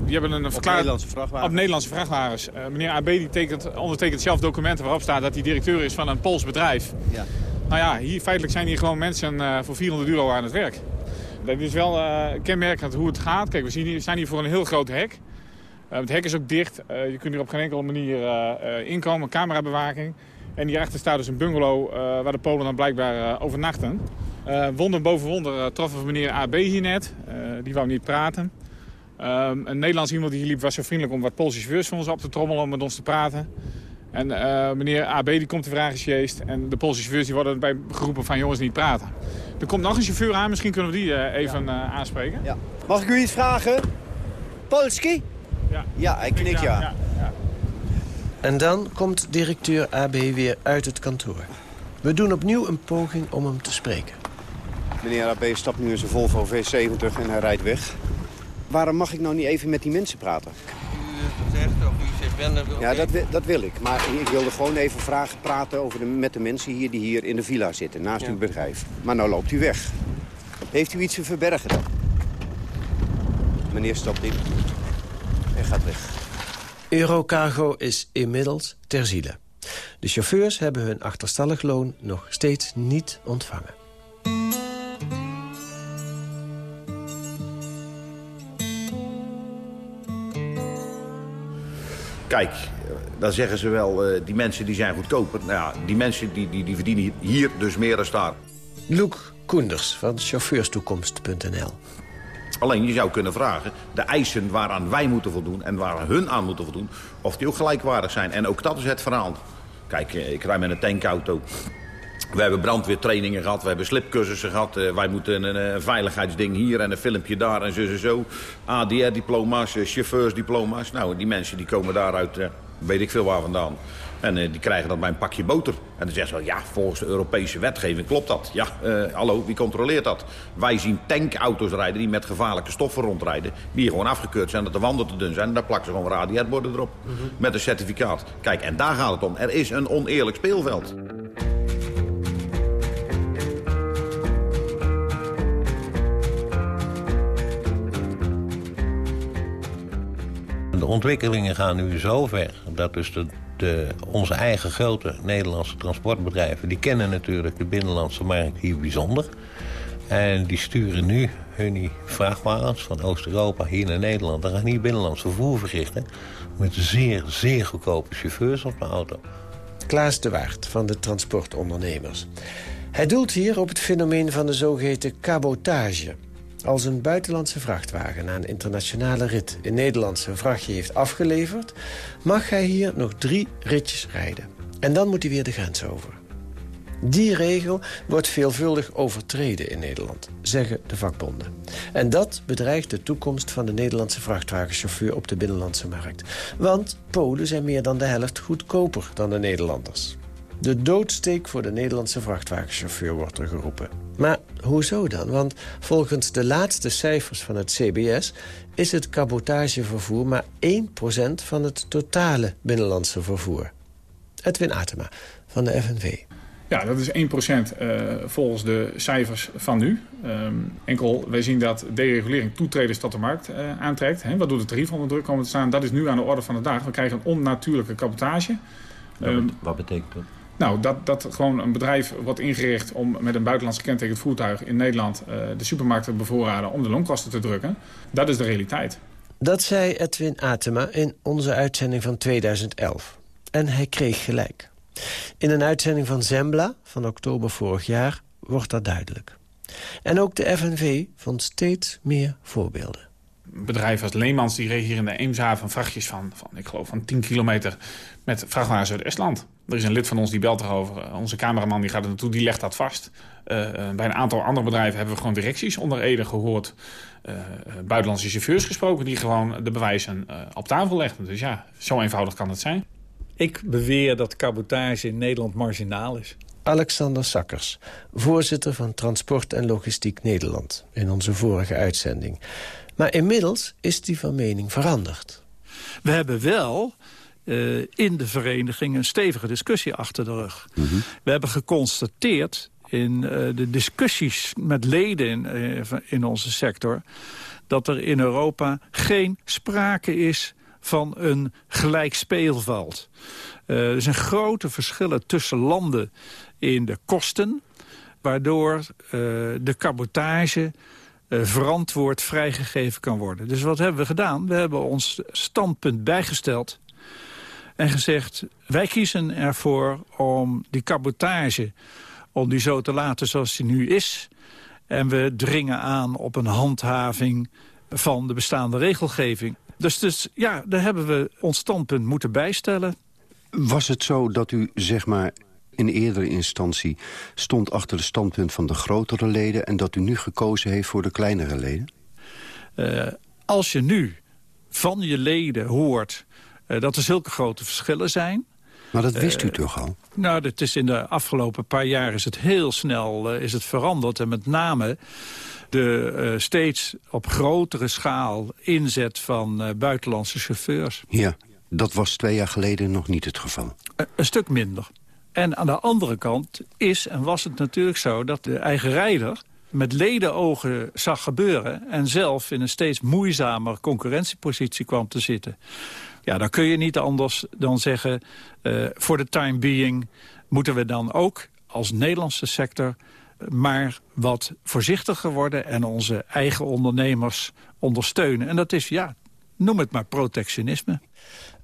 Die hebben een verklaring... Op
Nederlandse vrachtwagens?
Op Nederlandse vrachtwagens. Meneer AB die tekent, ondertekent zelf documenten waarop staat dat hij directeur is van een Pools bedrijf. Ja. Nou ja, hier, feitelijk zijn hier gewoon mensen voor 400 euro aan het werk. Dat is wel kenmerkend hoe het gaat. Kijk, we, zien hier, we staan hier voor een heel groot hek. Het hek is ook dicht. je kunt hier op geen enkele manier inkomen, camerabewaking. En hierachter staat dus een bungalow waar de Polen dan blijkbaar overnachten. wonder boven wonder troffen we meneer AB hier net. die wou niet praten. Um, een Nederlands iemand die hier liep was zo vriendelijk om wat Poolse chauffeurs van ons op te trommelen om met ons te praten. En uh, meneer AB die komt te vragen sjeest. En de Poolse chauffeurs die worden bij geroepen van jongens niet praten. Er komt nog een chauffeur aan, misschien kunnen we die uh, even uh, aanspreken.
Ja. Mag ik u iets vragen? Polski?
Ja.
Ja, hij knikt ja.
En dan komt directeur AB weer uit het kantoor. We doen opnieuw een poging om hem te spreken.
Meneer AB stapt nu in zijn Volvo V70 en hij rijdt weg. Waarom mag ik nou niet even met die mensen praten?
U zegt of u zegt.
Ja, dat, dat wil ik. Maar ik wilde gewoon even vragen praten over de, met de mensen hier die hier in de villa zitten, naast ja. uw bedrijf. Maar nou loopt u weg. Heeft u iets te verbergen dan? Meneer stopt in en gaat weg.
Eurocargo is inmiddels ter ziele. De chauffeurs hebben hun achterstallig loon nog steeds niet ontvangen.
Kijk, dan zeggen ze wel, uh, die mensen die zijn goedkoper. Nou ja, die mensen die, die, die verdienen hier dus meer dan daar.
Loek Koenders van chauffeurstoekomst.nl
Alleen je zou kunnen vragen, de eisen waaraan wij moeten voldoen... en waar hun aan moeten voldoen, of die ook gelijkwaardig zijn. En ook dat is het verhaal. Kijk, ik rij met een tankauto. We hebben brandweertrainingen gehad, we hebben slipcursussen gehad. Uh, wij moeten een, een, veiligheidsding hier en een filmpje daar en zo en zo. ADR-diploma's, chauffeursdiploma's. Nou, die mensen die komen daaruit, weet ik veel waar vandaan. En die krijgen dan bij een pakje boter. En dan zeggen ze, ja, volgens de Europese wetgeving klopt dat. Ja, hallo, wie controleert dat? Wij zien tankauto's rijden die met gevaarlijke stoffen rondrijden. Die gewoon afgekeurd zijn, dat de wanden te dun zijn. En daar plakken ze gewoon ADR-borden erop. Mm -hmm. Met een certificaat. Kijk, en daar gaat het om. Er is een oneerlijk speelveld.
De ontwikkelingen gaan nu zo ver dat dus de, de, onze eigen grote Nederlandse transportbedrijven... die kennen natuurlijk de binnenlandse markt hier bijzonder. En die sturen nu hun vrachtwagens van Oost-Europa hier naar Nederland. Dan gaan hier binnenlands vervoer verrichten met zeer, zeer goedkope chauffeurs op de auto.
Klaas de Waard van de transportondernemers. Hij doelt hier op het fenomeen van de zogeheten cabotage... Als een buitenlandse vrachtwagen na een internationale rit in Nederland zijn vrachtje heeft afgeleverd... mag hij hier nog drie ritjes rijden. En dan moet hij weer de grens over. Die regel wordt veelvuldig overtreden in Nederland, zeggen de vakbonden. En dat bedreigt de toekomst van de Nederlandse vrachtwagenchauffeur op de binnenlandse markt. Want Polen zijn meer dan de helft goedkoper dan de Nederlanders. De doodsteek voor de Nederlandse vrachtwagenchauffeur wordt er geroepen. Maar hoezo dan? Want volgens de laatste cijfers van het CBS... is het cabotagevervoer maar 1% van het totale binnenlandse vervoer. Edwin Atema van de FNV.
Ja, dat is 1% uh, volgens de cijfers van nu. Um, enkel, wij zien dat deregulering toetredens tot de markt uh, aantrekt. Hè, waardoor de tarief onder druk komen te staan. Dat is nu aan de orde van de dag. We krijgen een onnatuurlijke cabotage.
Um, wat betekent dat?
Nou, dat, dat gewoon een bedrijf wordt ingericht om met een buitenlands gekentekend voertuig in Nederland uh, de supermarkten te bevoorraden om de loonkosten te drukken. Dat is de realiteit.
Dat zei Edwin Atema in onze uitzending van 2011. En hij kreeg gelijk. In een uitzending van Zembla van oktober vorig jaar wordt dat duidelijk. En ook de FNV vond steeds meer voorbeelden.
Bedrijven als Leemans die regen hier in de Eemshaven vrachtjes van, van, ik geloof, van 10 kilometer met vrachtwagens uit Estland. Er is een lid van ons die belt erover. Onze cameraman die gaat er naartoe, die legt dat vast. Uh, bij een aantal andere bedrijven hebben we gewoon directies onder Ede gehoord. Uh, buitenlandse chauffeurs gesproken die gewoon de bewijzen uh, op tafel legden. Dus ja, zo eenvoudig kan het zijn.
Ik beweer dat cabotage in Nederland marginaal is.
Alexander Sakkers, voorzitter van Transport en Logistiek Nederland... in onze vorige uitzending. Maar inmiddels is die van mening veranderd.
We hebben wel uh, in de vereniging een stevige discussie achter de rug. We hebben geconstateerd in uh, de discussies met leden in, uh, in onze sector... dat er in Europa geen sprake is van een gelijk speelveld. er zijn grote verschillen tussen landen in de kosten... waardoor de cabotage verantwoord vrijgegeven kan worden. Dus wat hebben we gedaan? We hebben ons standpunt bijgesteld en gezegd... wij kiezen ervoor om die cabotage om die zo te laten zoals die nu is. En we dringen aan op een handhaving van de bestaande regelgeving. Dus, dus ja, daar hebben we ons standpunt moeten bijstellen.
Was het zo dat u, zeg maar, in eerdere instantie stond achter het standpunt van de grotere leden... en dat u nu gekozen heeft voor de kleinere leden?
Uh, als je nu van je leden hoort uh, dat er zulke grote verschillen zijn...
Maar dat wist u uh, toch al?
Nou, dat is in de afgelopen paar jaar is het heel snel uh, is het veranderd. En met name de steeds op grotere schaal inzet van buitenlandse chauffeurs.
Ja, dat was twee jaar geleden nog niet het geval.
een stuk minder. En aan de andere kant is en was het natuurlijk zo dat de eigen rijder met ledenogen zag gebeuren... en zelf in een steeds moeizamer concurrentiepositie kwam te zitten. Ja, dan kun je niet anders dan zeggen... Uh, voor de time being moeten we dan ook als Nederlandse sector... maar wat voorzichtiger worden en onze eigen ondernemers ondersteunen. En dat is, ja, noem het maar protectionisme.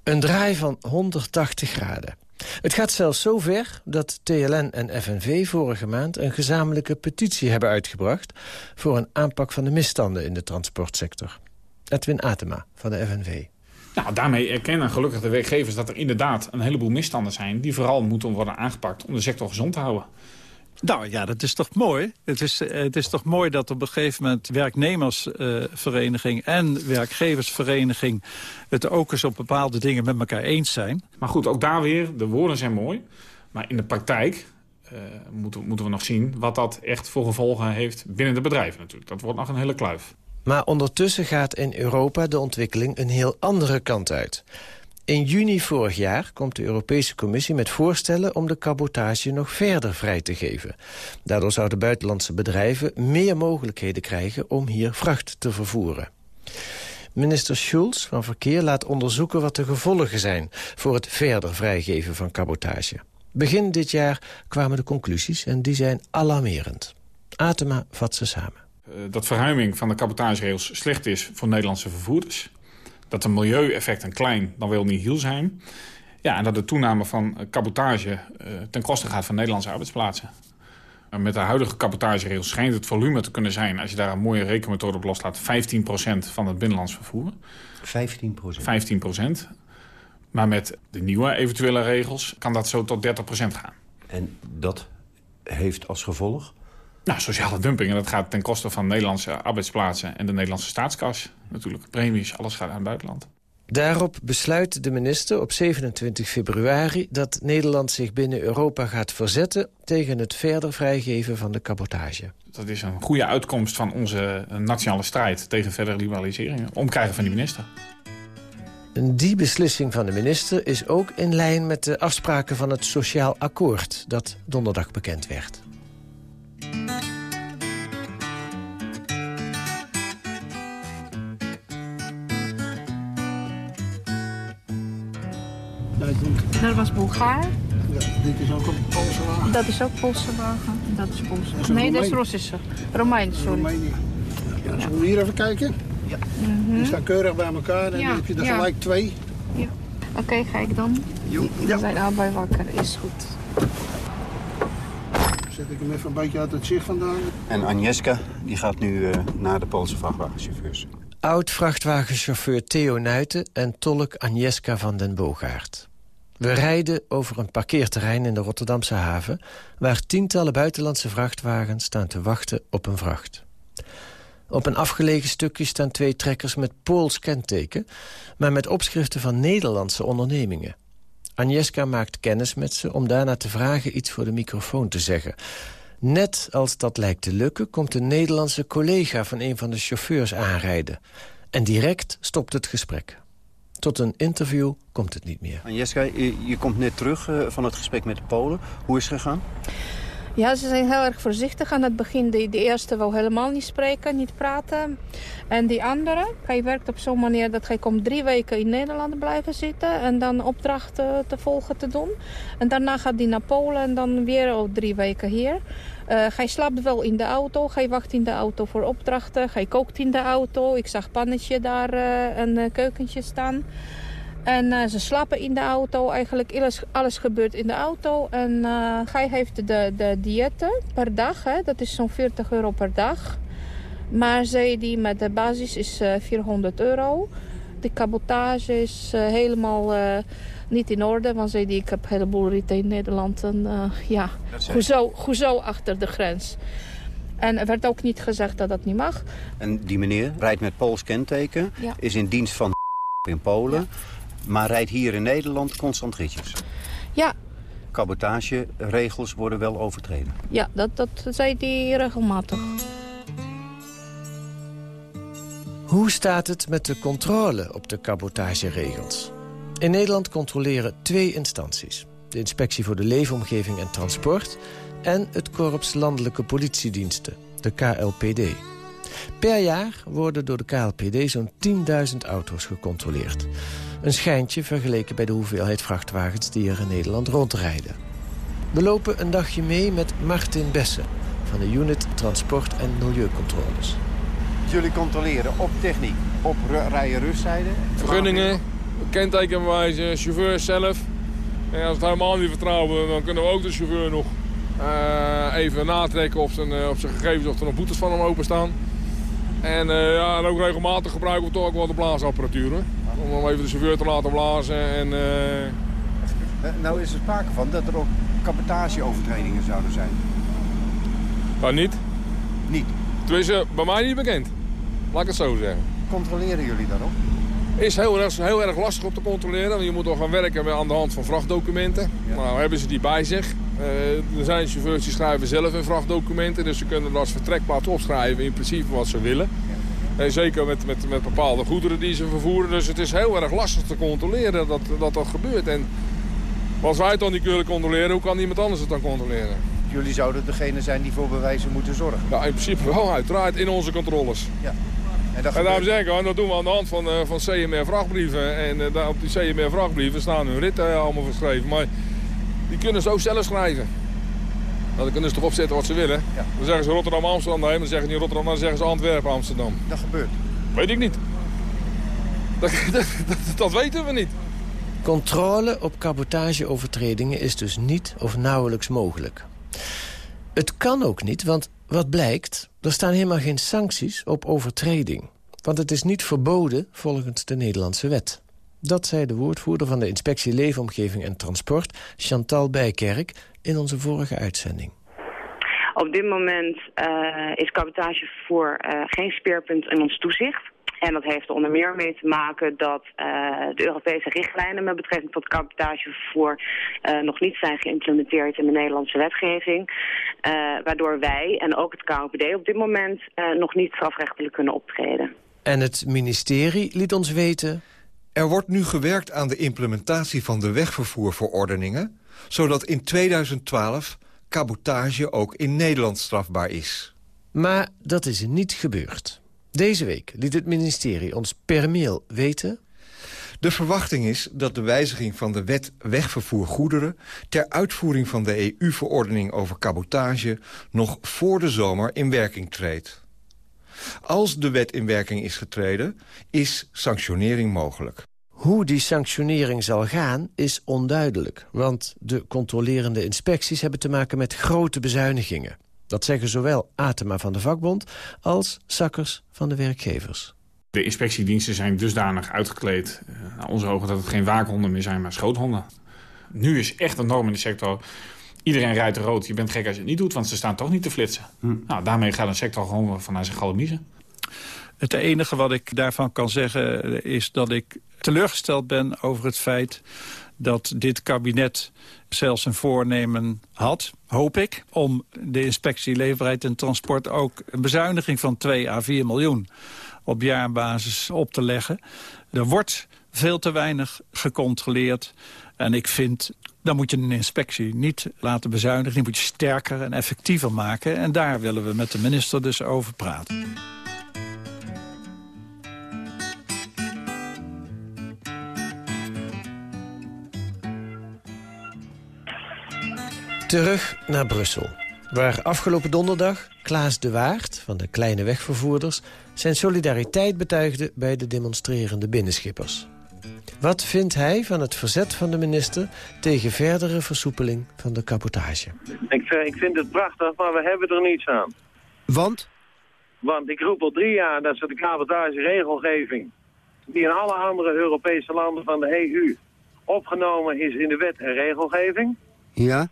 Een draai van 180 graden. Het gaat zelfs zo ver dat TLN en FNV vorige maand... een gezamenlijke petitie hebben uitgebracht... voor een aanpak van de misstanden in de transportsector. Edwin Atema van de FNV.
Nou, daarmee erkennen gelukkig de werkgevers dat er inderdaad een heleboel misstanden zijn... die vooral moeten worden aangepakt om de sector gezond te houden.
Nou ja, dat is toch mooi. Het is, het is toch mooi dat op een gegeven moment werknemersvereniging en werkgeversvereniging het ook eens op bepaalde dingen met elkaar eens zijn.
Maar goed, ook daar weer, de woorden zijn mooi. Maar in de praktijk uh, moeten, moeten we nog zien wat dat echt voor gevolgen heeft binnen de bedrijven natuurlijk. Dat wordt nog een hele kluif.
Maar ondertussen gaat in Europa de ontwikkeling een heel andere kant uit. In juni vorig jaar komt de Europese Commissie met voorstellen om de cabotage nog verder vrij te geven. Daardoor zouden buitenlandse bedrijven meer mogelijkheden krijgen om hier vracht te vervoeren. Minister Schulz van Verkeer laat onderzoeken wat de gevolgen zijn voor het verder vrijgeven van cabotage. Begin dit jaar kwamen de conclusies en die zijn alarmerend. Atema vat ze samen.
Uh, dat verruiming van de cabotageregels slecht is voor Nederlandse vervoerders dat de milieueffecten klein dan wel niet heel zijn. Ja, en dat de toename van cabotage uh, ten koste gaat van Nederlandse arbeidsplaatsen. En met de huidige cabotageregels schijnt het volume te kunnen zijn... als je daar een mooie rekenmethode op loslaat... 15% van het binnenlands vervoer.
15%?
15%. Maar met de nieuwe eventuele regels kan dat zo tot 30% gaan.
En dat heeft als gevolg?
Nou, sociale dumping. En dat gaat ten koste van Nederlandse arbeidsplaatsen en de Nederlandse staatskas. Natuurlijk, premies, alles gaat aan het buitenland.
Daarop besluit de minister op 27 februari dat Nederland zich binnen Europa gaat verzetten tegen het verder vrijgeven van de cabotage.
Dat is een goede uitkomst van onze nationale strijd tegen verdere liberalisering. Omkrijgen van die minister.
Die beslissing van de minister is ook in lijn met de afspraken van het Sociaal Akkoord dat donderdag bekend werd.
Dat was Bulgaar.
Ja, dit is ook een Poolse wagen.
Dat is ook Poolse wagen. Dat is Poolse. Dat is nee, dat is Russische. Romein, sorry.
Ja, zullen we hier even kijken? Ja. Mm -hmm. Die staan keurig bij elkaar en ja. dan heb je er ja. gelijk twee.
Ja. Oké, okay, ga ik dan.
Jo.
We zijn allebei wakker, is goed.
Zet ik hem even een beetje uit het zicht vandaan.
En Agnieszka, die gaat nu uh, naar de Poolse vrachtwagenchauffeurs.
Oud-vrachtwagenchauffeur Theo Nuiten en tolk Agnieszka van den Boogaard. We rijden over een parkeerterrein in de Rotterdamse haven... waar tientallen buitenlandse vrachtwagens staan te wachten op een vracht. Op een afgelegen stukje staan twee trekkers met Pools kenteken... maar met opschriften van Nederlandse ondernemingen. Agnieszka maakt kennis met ze om daarna te vragen iets voor de microfoon te zeggen. Net als dat lijkt te lukken, komt een Nederlandse collega van een van de chauffeurs aanrijden. En direct stopt het gesprek. Tot een interview komt het niet meer.
Agnieszka, je, je komt net terug uh, van het gesprek met de Polen. Hoe is het gegaan?
Ja, ze zijn heel erg voorzichtig. Aan het begin, de, de eerste wou helemaal niet spreken, niet praten. En die andere, hij werkt op zo'n manier dat hij komt drie weken in Nederland blijven zitten... en dan opdrachten te volgen te doen. En daarna gaat hij naar Polen en dan weer ook drie weken hier. Uh, hij slaapt wel in de auto, hij wacht in de auto voor opdrachten. Hij kookt in de auto, ik zag pannetje daar uh, een uh, keukentje staan... En ze slapen in de auto. Eigenlijk alles, alles gebeurt in de auto. En uh, hij heeft de, de diëten per dag. Hè. Dat is zo'n 40 euro per dag. Maar zei die met de basis is uh, 400 euro. De cabotage is helemaal niet in orde. Want zei die, ik heb een heleboel ritten in Nederland. En ja, hoezo, hoezo achter de grens? En er werd ook niet gezegd dat dat niet mag.
En die meneer rijdt met Pools kenteken.
Ja.
Is in dienst van in Polen. Ja. Maar rijdt hier in Nederland constant ritjes.
Ja.
Cabotageregels worden wel overtreden.
Ja, dat, dat zei hij regelmatig.
Hoe staat het met de controle op de cabotageregels? In Nederland controleren twee instanties. De Inspectie voor de Leefomgeving en Transport... en het Korps Landelijke Politiediensten, de KLPD. Per jaar worden door de KLPD zo'n 10.000 auto's gecontroleerd. Een schijntje vergeleken bij de hoeveelheid vrachtwagens die er in Nederland rondrijden. We lopen een dagje mee met Martin Bessen van de Unit Transport en Milieucontroles.
Jullie controleren op techniek, op rijden rustzijden?
Vergunningen, kentekenbewijzen, chauffeurs zelf. En als we het helemaal niet vertrouwen, dan kunnen we ook de chauffeur nog uh, even natrekken op zijn, uh, op zijn gegevens of er nog boetes van hem openstaan. En, uh, ja, en ook regelmatig gebruiken we toch ook wel de blaasapparatuur. Hè? Om hem even de chauffeur te laten blazen. En,
Nou is er sprake van dat er ook cabotageovertredingen zouden zijn.
Maar niet?
Niet?
Tenminste, bij mij niet bekend. Laat ik het zo zeggen.
Controleren jullie daarop?
Is heel erg, heel erg lastig om te controleren. Want je moet toch gaan werken aan de hand van vrachtdocumenten. Ja. Nou hebben ze die bij zich. Uh, er zijn chauffeurs die schrijven zelf hun vrachtdocumenten. Dus ze kunnen er als vertrekplaats opschrijven in principe wat ze willen. En zeker met, met, met bepaalde goederen die ze vervoeren. Dus het is heel erg lastig te controleren dat dat, dat gebeurt. En als wij het dan niet kunnen controleren, hoe kan iemand anders het dan controleren?
Jullie zouden degene zijn die voor bewijzen moeten zorgen?
Ja, in principe wel uiteraard in onze controles.
Ja.
En, dat en daarom zeg ik, dat doen we aan de hand van, uh, van CMR vrachtbrieven. En uh, op die CMR vrachtbrieven staan hun ritten uh, allemaal geschreven. Maar die kunnen zo zelf schrijven. Nou, dan kunnen ze toch opzetten wat ze willen. Ja. Dan zeggen ze Rotterdam-Amsterdam, nee, dan zeggen ze niet Rotterdam, dan zeggen ze Antwerpen-Amsterdam.
Dat gebeurt?
Weet ik niet. Dat, dat, dat, dat weten we niet.
Controle op cabotageovertredingen is dus niet of nauwelijks mogelijk. Het kan ook niet, want wat blijkt... er staan helemaal geen sancties op overtreding. Want het is niet verboden volgens de Nederlandse wet. Dat zei de woordvoerder van de Inspectie Leefomgeving en Transport... Chantal Bijkerk in onze vorige uitzending.
Op dit moment uh, is cabotagevervoer uh, geen speerpunt in ons toezicht. En dat heeft er onder meer mee te maken dat uh, de Europese richtlijnen met betrekking tot cabotagevervoer uh, nog niet zijn geïmplementeerd in de Nederlandse wetgeving. Uh, waardoor wij en ook het KOPD op dit moment nog niet strafrechtelijk kunnen optreden.
En het ministerie liet ons weten...
Er wordt nu gewerkt aan de implementatie van de wegvervoerverordeningen... zodat in 2012 cabotage ook in Nederland strafbaar is.
Maar dat is niet gebeurd. Deze week liet het ministerie ons per mail weten...
De verwachting is dat de wijziging van de wet wegvervoer goederen... ter uitvoering van de EU-verordening over cabotage... nog voor de zomer in werking treedt. Als de wet in werking is getreden, is sanctionering mogelijk.
Hoe die sanctionering zal gaan, is onduidelijk. Want de controlerende inspecties hebben te maken met grote bezuinigingen. Dat zeggen zowel Atema van de vakbond als Sakkers van de werkgevers.
De inspectiediensten zijn dusdanig uitgekleed, uh, naar onze ogen, dat het geen waakhonden meer zijn, maar schoothonden. Nu is echt een norm in de sector. Iedereen rijdt rood. Je bent gek als je het niet doet, want ze staan toch niet te flitsen. Hm. Nou, daarmee gaat een sector gewoon vanuit zijn galomiezen.
Het enige wat ik daarvan kan zeggen is dat ik teleurgesteld ben over het feit dat dit kabinet zelfs een voornemen had, hoop ik... om de inspectie leverheid en transport ook een bezuiniging van 2 à 4 miljoen op jaarbasis op te leggen. Er wordt veel te weinig gecontroleerd. En ik vind, dan moet je een inspectie niet laten bezuinigen. Die moet je sterker en effectiever maken. En daar willen we met de minister dus over praten.
Terug naar Brussel, waar afgelopen donderdag Klaas de Waard van de kleine wegvervoerders zijn solidariteit betuigde bij de demonstrerende binnenschippers. Wat vindt hij van het verzet van de minister tegen verdere versoepeling van de cabotage?
Ik, ik vind het prachtig, maar we hebben er niets aan.
Want?
Want ik roep al drie jaar dat ze de cabotage-regelgeving... die in alle andere Europese landen van de EU opgenomen is in de wet en regelgeving...
Ja?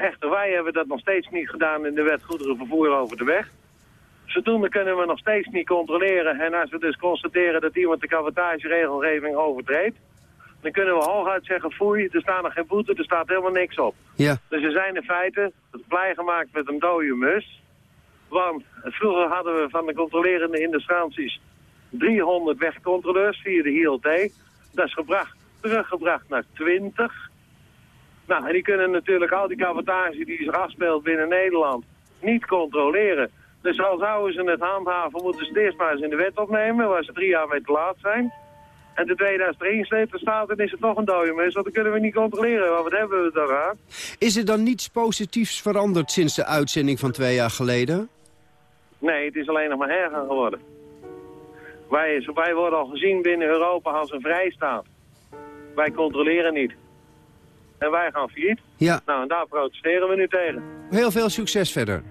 Echter, wij hebben dat nog steeds niet gedaan in de wet goederenvervoer over de weg. Zodoende kunnen we nog steeds niet controleren. En als we dus constateren dat iemand de cabotage-regelgeving overtreedt... dan kunnen we hooguit zeggen, foei, er staat nog geen boete, er staat helemaal niks op.
Ja.
Dus er zijn in feite blij gemaakt met een dode mus. Want vroeger hadden we van de controlerende instanties 300 wegcontroleurs via de ILT. Dat is gebracht, teruggebracht naar 20. Nou, en die kunnen natuurlijk al die cabotage die zich afspeelt binnen Nederland niet controleren. Dus al zouden ze het handhaven, moeten ze het eerst maar eens in de wet opnemen, waar ze drie jaar mee te laat zijn. En de tweede, als er ingeslepen staat, dan is het toch een dode mus, want dan kunnen we niet controleren. Want wat hebben we dan aan?
Is er dan niets positiefs veranderd sinds de uitzending van twee jaar geleden?
Nee, het is alleen nog maar erger geworden. Wij, wij worden al gezien binnen Europa als een vrijstaat. Wij controleren niet. En wij gaan failliet.
Ja.
Nou, en daar protesteren we nu tegen.
Heel veel succes verder.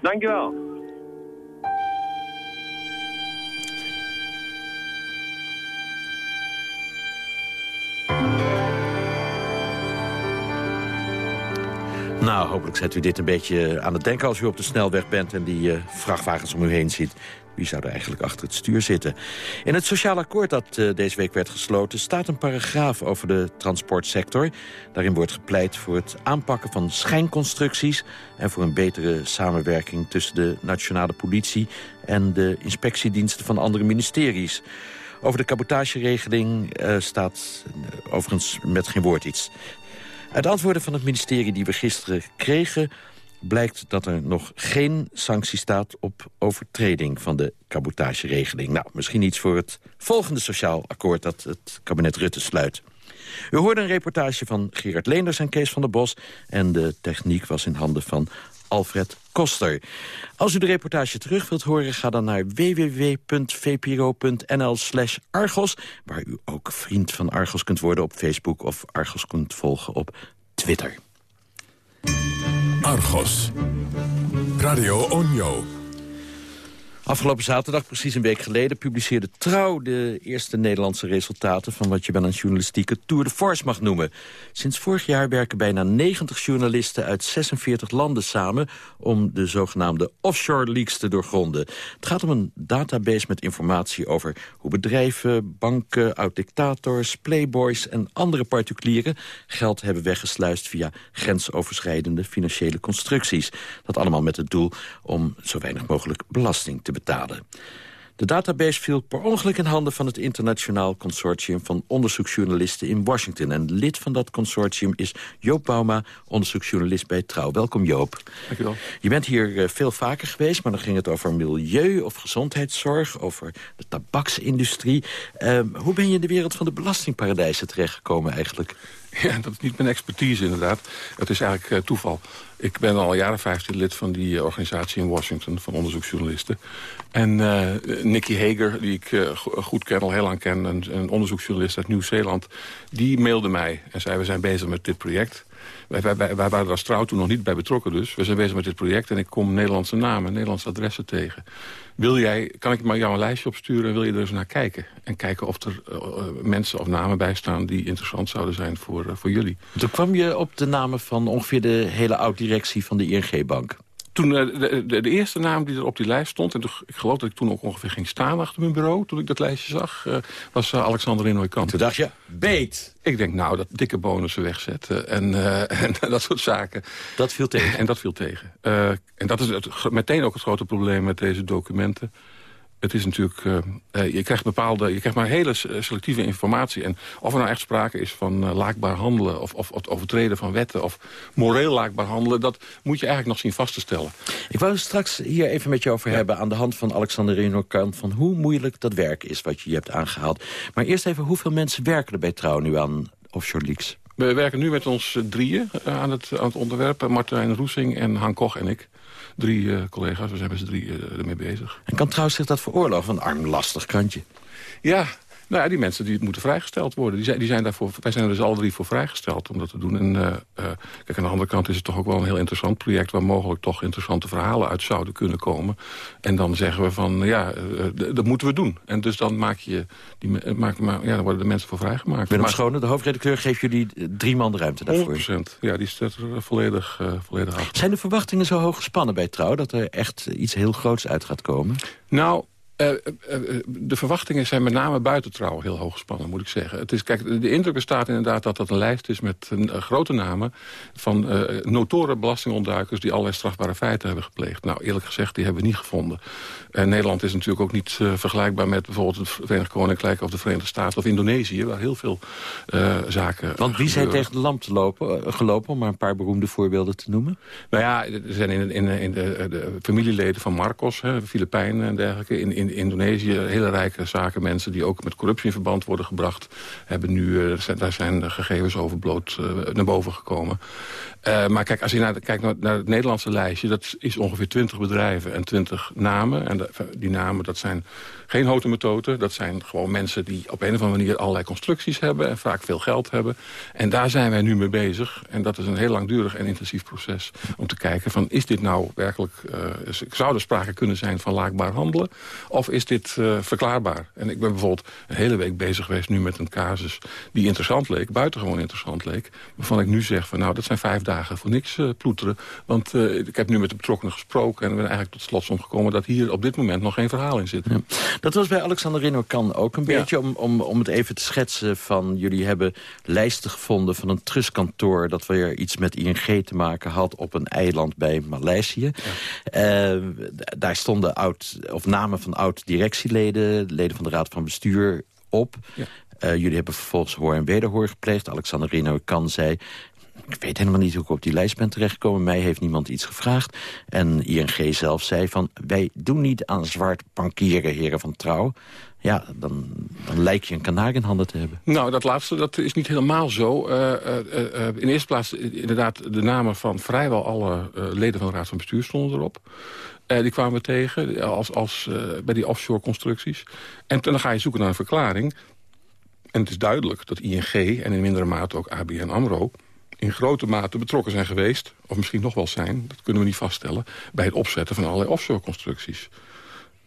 Dankjewel.
Nou, hopelijk zet u dit een beetje aan het denken als u op de snelweg bent... en die uh, vrachtwagens om u heen ziet. Wie zou er eigenlijk achter het stuur zitten? In het sociaal akkoord dat uh, deze week werd gesloten... staat een paragraaf over de transportsector. Daarin wordt gepleit voor het aanpakken van schijnconstructies... en voor een betere samenwerking tussen de nationale politie... en de inspectiediensten van andere ministeries. Over de cabotageregeling uh, staat uh, overigens met geen woord iets. Uit antwoorden van het ministerie die we gisteren kregen blijkt dat er nog geen sanctie staat op overtreding van de cabotageregeling. Nou, misschien iets voor het volgende sociaal akkoord dat het kabinet Rutte sluit. U hoorde een reportage van Gerard Leenders en Kees van der Bos... en de techniek was in handen van Alfred Koster. Als u de reportage terug wilt horen, ga dan naar www.vpro.nl slash Argos... waar u ook vriend van Argos kunt worden op Facebook... of Argos kunt volgen op Twitter.
Argos. Radio Onjo.
Afgelopen zaterdag, precies een week geleden, publiceerde Trouw de eerste Nederlandse resultaten van wat je wel een journalistieke tour de force mag noemen. Sinds vorig jaar werken bijna 90 journalisten uit 46 landen samen om de zogenaamde offshore leaks te doorgronden. Het gaat om een database met informatie over hoe bedrijven, banken, oud-dictators, playboys en andere particulieren geld hebben weggesluist via grensoverschrijdende financiële constructies. Dat allemaal met het doel om zo weinig mogelijk belasting te betalen. De database viel per ongeluk in handen van het internationaal consortium van onderzoeksjournalisten in Washington. En lid van dat consortium is Joop Bauma, onderzoeksjournalist bij Trouw. Welkom Joop.
Dankjewel.
Je bent hier uh, veel vaker geweest, maar dan ging het over milieu of gezondheidszorg, over de tabaksindustrie. Uh, hoe ben je in de wereld van de belastingparadijzen terechtgekomen eigenlijk?
Ja, dat is niet mijn expertise inderdaad. Het is eigenlijk uh, toeval. Ik ben al jaren 15 lid van die uh, organisatie in Washington... van onderzoeksjournalisten. En uh, Nikki Hager, die ik goed ken, al heel lang ken... Een, een onderzoeksjournalist uit Nieuw-Zeeland... die mailde mij en zei, we zijn bezig met dit project... Wij, waren er als trouw toen nog niet bij betrokken dus. We zijn bezig met dit project en ik kom Nederlandse namen, Nederlandse adressen tegen. Wil jij, kan ik maar jou een lijstje opsturen en wil je er eens naar kijken? En kijken of er uh, mensen of namen bij staan die interessant zouden zijn voor, uh, voor jullie.
Toen kwam je op de namen van ongeveer de hele oud-directie van de ING-bank.
Toen uh, de, de, de, eerste naam die er op die lijst stond... en toen, ik geloof dat ik toen ook ongeveer ging staan achter mijn bureau... toen ik dat lijstje zag, uh, was uh, Alexander Rinoy-Kamp.
Toen dacht je, beet!
Ik denk, nou, dat dikke bonussen wegzetten en, en dat soort zaken.
Dat viel tegen?
En dat viel tegen. en dat is het, meteen ook het grote probleem met deze documenten. Het is natuurlijk, uh, je krijgt bepaalde, je krijgt maar hele selectieve informatie. En of er nou echt sprake is van uh, laakbaar handelen... Of, of, het overtreden van wetten of moreel laakbaar handelen... dat moet je eigenlijk nog zien vast te stellen.
Ik wou straks hier even met je over hebben... aan de hand van Alexander Renokan... van hoe moeilijk dat werk is wat je je hebt aangehaald. Maar eerst even, hoeveel mensen werken er bij Trouw nu aan Offshore Leaks?
We werken nu met ons drieën aan het, aan het onderwerp. Martijn Roesing en Han Koch en ik drie uh, collega's. We zijn met z'n drie uh, ermee bezig.
En kan trouwens zich dat veroorloven, een arm lastig krantje?
Ja, nou ja, die mensen die moeten vrijgesteld worden. Die zijn, die zijn daarvoor, wij zijn er dus alle drie voor vrijgesteld om dat te doen. En uh, uh, kijk, aan de andere kant is het toch ook wel een heel interessant project... waar mogelijk toch interessante verhalen uit zouden kunnen komen. En dan zeggen we van, ja, uh, dat moeten we doen. En dus dan, maak je die, maak, maar, ja, dan worden de mensen voor vrijgemaakt.
Willem Schone, de hoofdredacteur, geeft jullie drie man de ruimte daarvoor.
100%, ja, die staat er volledig, volledig achter.
Zijn de verwachtingen zo hoog gespannen bij Trouw... dat er echt iets heel groots uit gaat komen?
Nou, uh, uh, de verwachtingen zijn met name buiten trouw heel hoog gespannen, moet ik zeggen. Het is, kijk, de indruk bestaat inderdaad dat dat een lijst is met grote namen... van notoren belastingontduikers die allerlei strafbare feiten hebben gepleegd. Nou, eerlijk gezegd, die hebben we niet gevonden. Nederland is natuurlijk ook niet vergelijkbaar met bijvoorbeeld het Verenigd Koninkrijk... of de Verenigde Staten of Indonesië, waar heel veel zaken...
Want wie zijn tegen de lamp te lopen, gelopen, om maar een paar beroemde voorbeelden te noemen?
Nou ja, er zijn in, in, in de, de, familieleden van Marcos, hè, Filipijnen en dergelijke... in, in Indonesië hele rijke zakenmensen... die ook met corruptie in verband worden gebracht... hebben nu, uh, daar zijn gegevens over bloot uh, naar boven gekomen. Uh, maar kijk, als je naar, kijkt naar, het Nederlandse lijstje... dat is ongeveer 20 bedrijven en 20 namen. En die namen, dat zijn geen houten. Dat zijn gewoon mensen die op een of andere manier allerlei constructies hebben... en vaak veel geld hebben. En daar zijn wij nu mee bezig. En dat is een heel langdurig en intensief proces. Om te kijken van, is dit nou werkelijk... Uh, zou er sprake kunnen zijn van laakbaar handelen? Of is dit uh, verklaarbaar? En ik ben bijvoorbeeld een hele week bezig geweest nu met een casus... die interessant leek, buitengewoon interessant leek. Waarvan ik nu zeg van, nou, dat zijn vijf dagen voor niks uh, ploeteren. Want ik heb nu met de betrokkenen gesproken... en ben eigenlijk tot slotsom gekomen dat hier op dit moment nog geen verhaal in zit.
Dat was bij Alexander Rinokan ook een beetje. Om, om, om het even te schetsen van... jullie hebben lijsten gevonden van een trustkantoor... dat weer iets met ING te maken had op een eiland bij Maleisië. Ja. Uh, daar stonden oud, of namen van oud-directieleden... leden van de Raad van Bestuur op... Ja. Uh, jullie hebben vervolgens hoor en wederhoor gepleegd. Alexander Rino kan zei... Ik weet helemaal niet hoe ik op die lijst ben terechtgekomen. Mij heeft niemand iets gevraagd. En ING zelf zei van... wij doen niet aan zwart bankieren, heren van Trouw. Ja, dan, dan lijkt je een kanaar in handen te hebben.
Nou, dat laatste dat is niet helemaal zo. Uh, uh, in eerste plaats inderdaad de namen van vrijwel alle leden van de Raad van Bestuur stonden erop. die kwamen we tegen als, als, bij die offshore constructies. En dan ga je zoeken naar een verklaring. En het is duidelijk dat ING en in mindere mate ook ABN AMRO in grote mate betrokken zijn geweest... of misschien nog wel zijn, dat kunnen we niet vaststellen... bij het opzetten van allerlei offshore-constructies.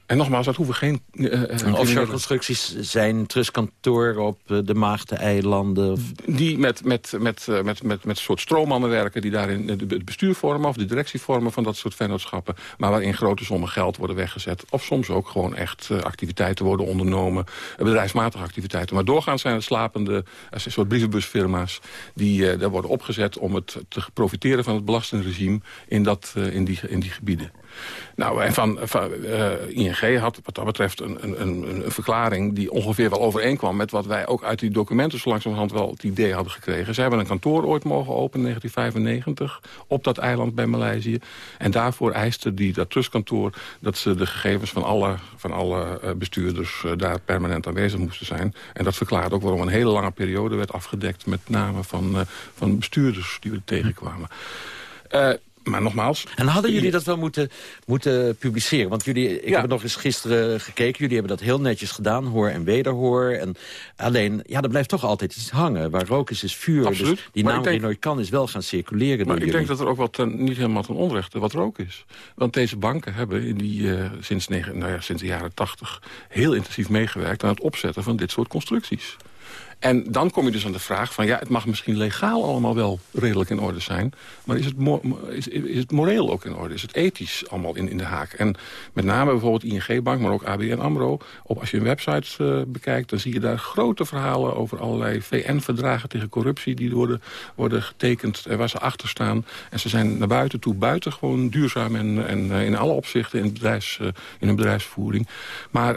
En nogmaals, dat hoeven geen... Uh,
Offshore-constructies zijn trustkantoor op uh, de Maagde-eilanden? Of...
Die met, met, met, met, met, met een soort stroommannen werken... die daarin het bestuur vormen of de directie vormen van dat soort vennootschappen. Maar waarin grote sommen geld worden weggezet. Of soms ook gewoon echt activiteiten worden ondernomen. bedrijfsmatige activiteiten. Maar doorgaans zijn het slapende een soort brievenbusfirma's... die daar worden opgezet om het te profiteren van het belastingregime... in, dat, in, die, in die gebieden. Nou, en van, van uh, ING had wat dat betreft een, een, een, een, verklaring... die ongeveer wel overeenkwam met wat wij ook uit die documenten... zo langzamerhand wel het idee hadden gekregen. Ze hebben een kantoor ooit mogen openen in 1995 op dat eiland bij Maleisië. En daarvoor eiste die, dat trustkantoor dat ze de gegevens van alle, van alle uh, bestuurders... Uh, daar permanent aanwezig moesten zijn. En dat verklaart ook waarom een hele lange periode werd afgedekt... met namen van, van bestuurders die we tegenkwamen. Maar nogmaals...
En hadden jullie dat wel moeten, moeten publiceren? Want jullie, ik ja. heb nog eens gisteren gekeken. Jullie hebben dat heel netjes gedaan, hoor en wederhoor. En alleen, ja, er blijft toch altijd iets hangen. Waar rook is, is vuur.
Absoluut.
Dus die naam die nooit kan is wel gaan circuleren
Maar
ik
jullie. denk dat er ook wat, niet helemaal ten onrechte wat rook is. Want deze banken hebben in die, uh, sinds, negen, nou ja, sinds de jaren tachtig... heel intensief meegewerkt aan het opzetten van dit soort constructies. En dan kom je dus aan de vraag van... ja, het mag misschien legaal allemaal wel redelijk in orde zijn... maar is het, is, het moreel ook in orde? Is het ethisch allemaal in, in de haak? En met name bijvoorbeeld ING-bank, maar ook ABN AMRO... Op, als je een website uh, bekijkt, dan zie je daar grote verhalen... over allerlei VN-verdragen tegen corruptie... die worden, worden getekend en waar ze achter staan. En ze zijn naar buiten toe buitengewoon duurzaam... en, en uh, in alle opzichten in, bedrijfs, uh, in hun bedrijfsvoering. Maar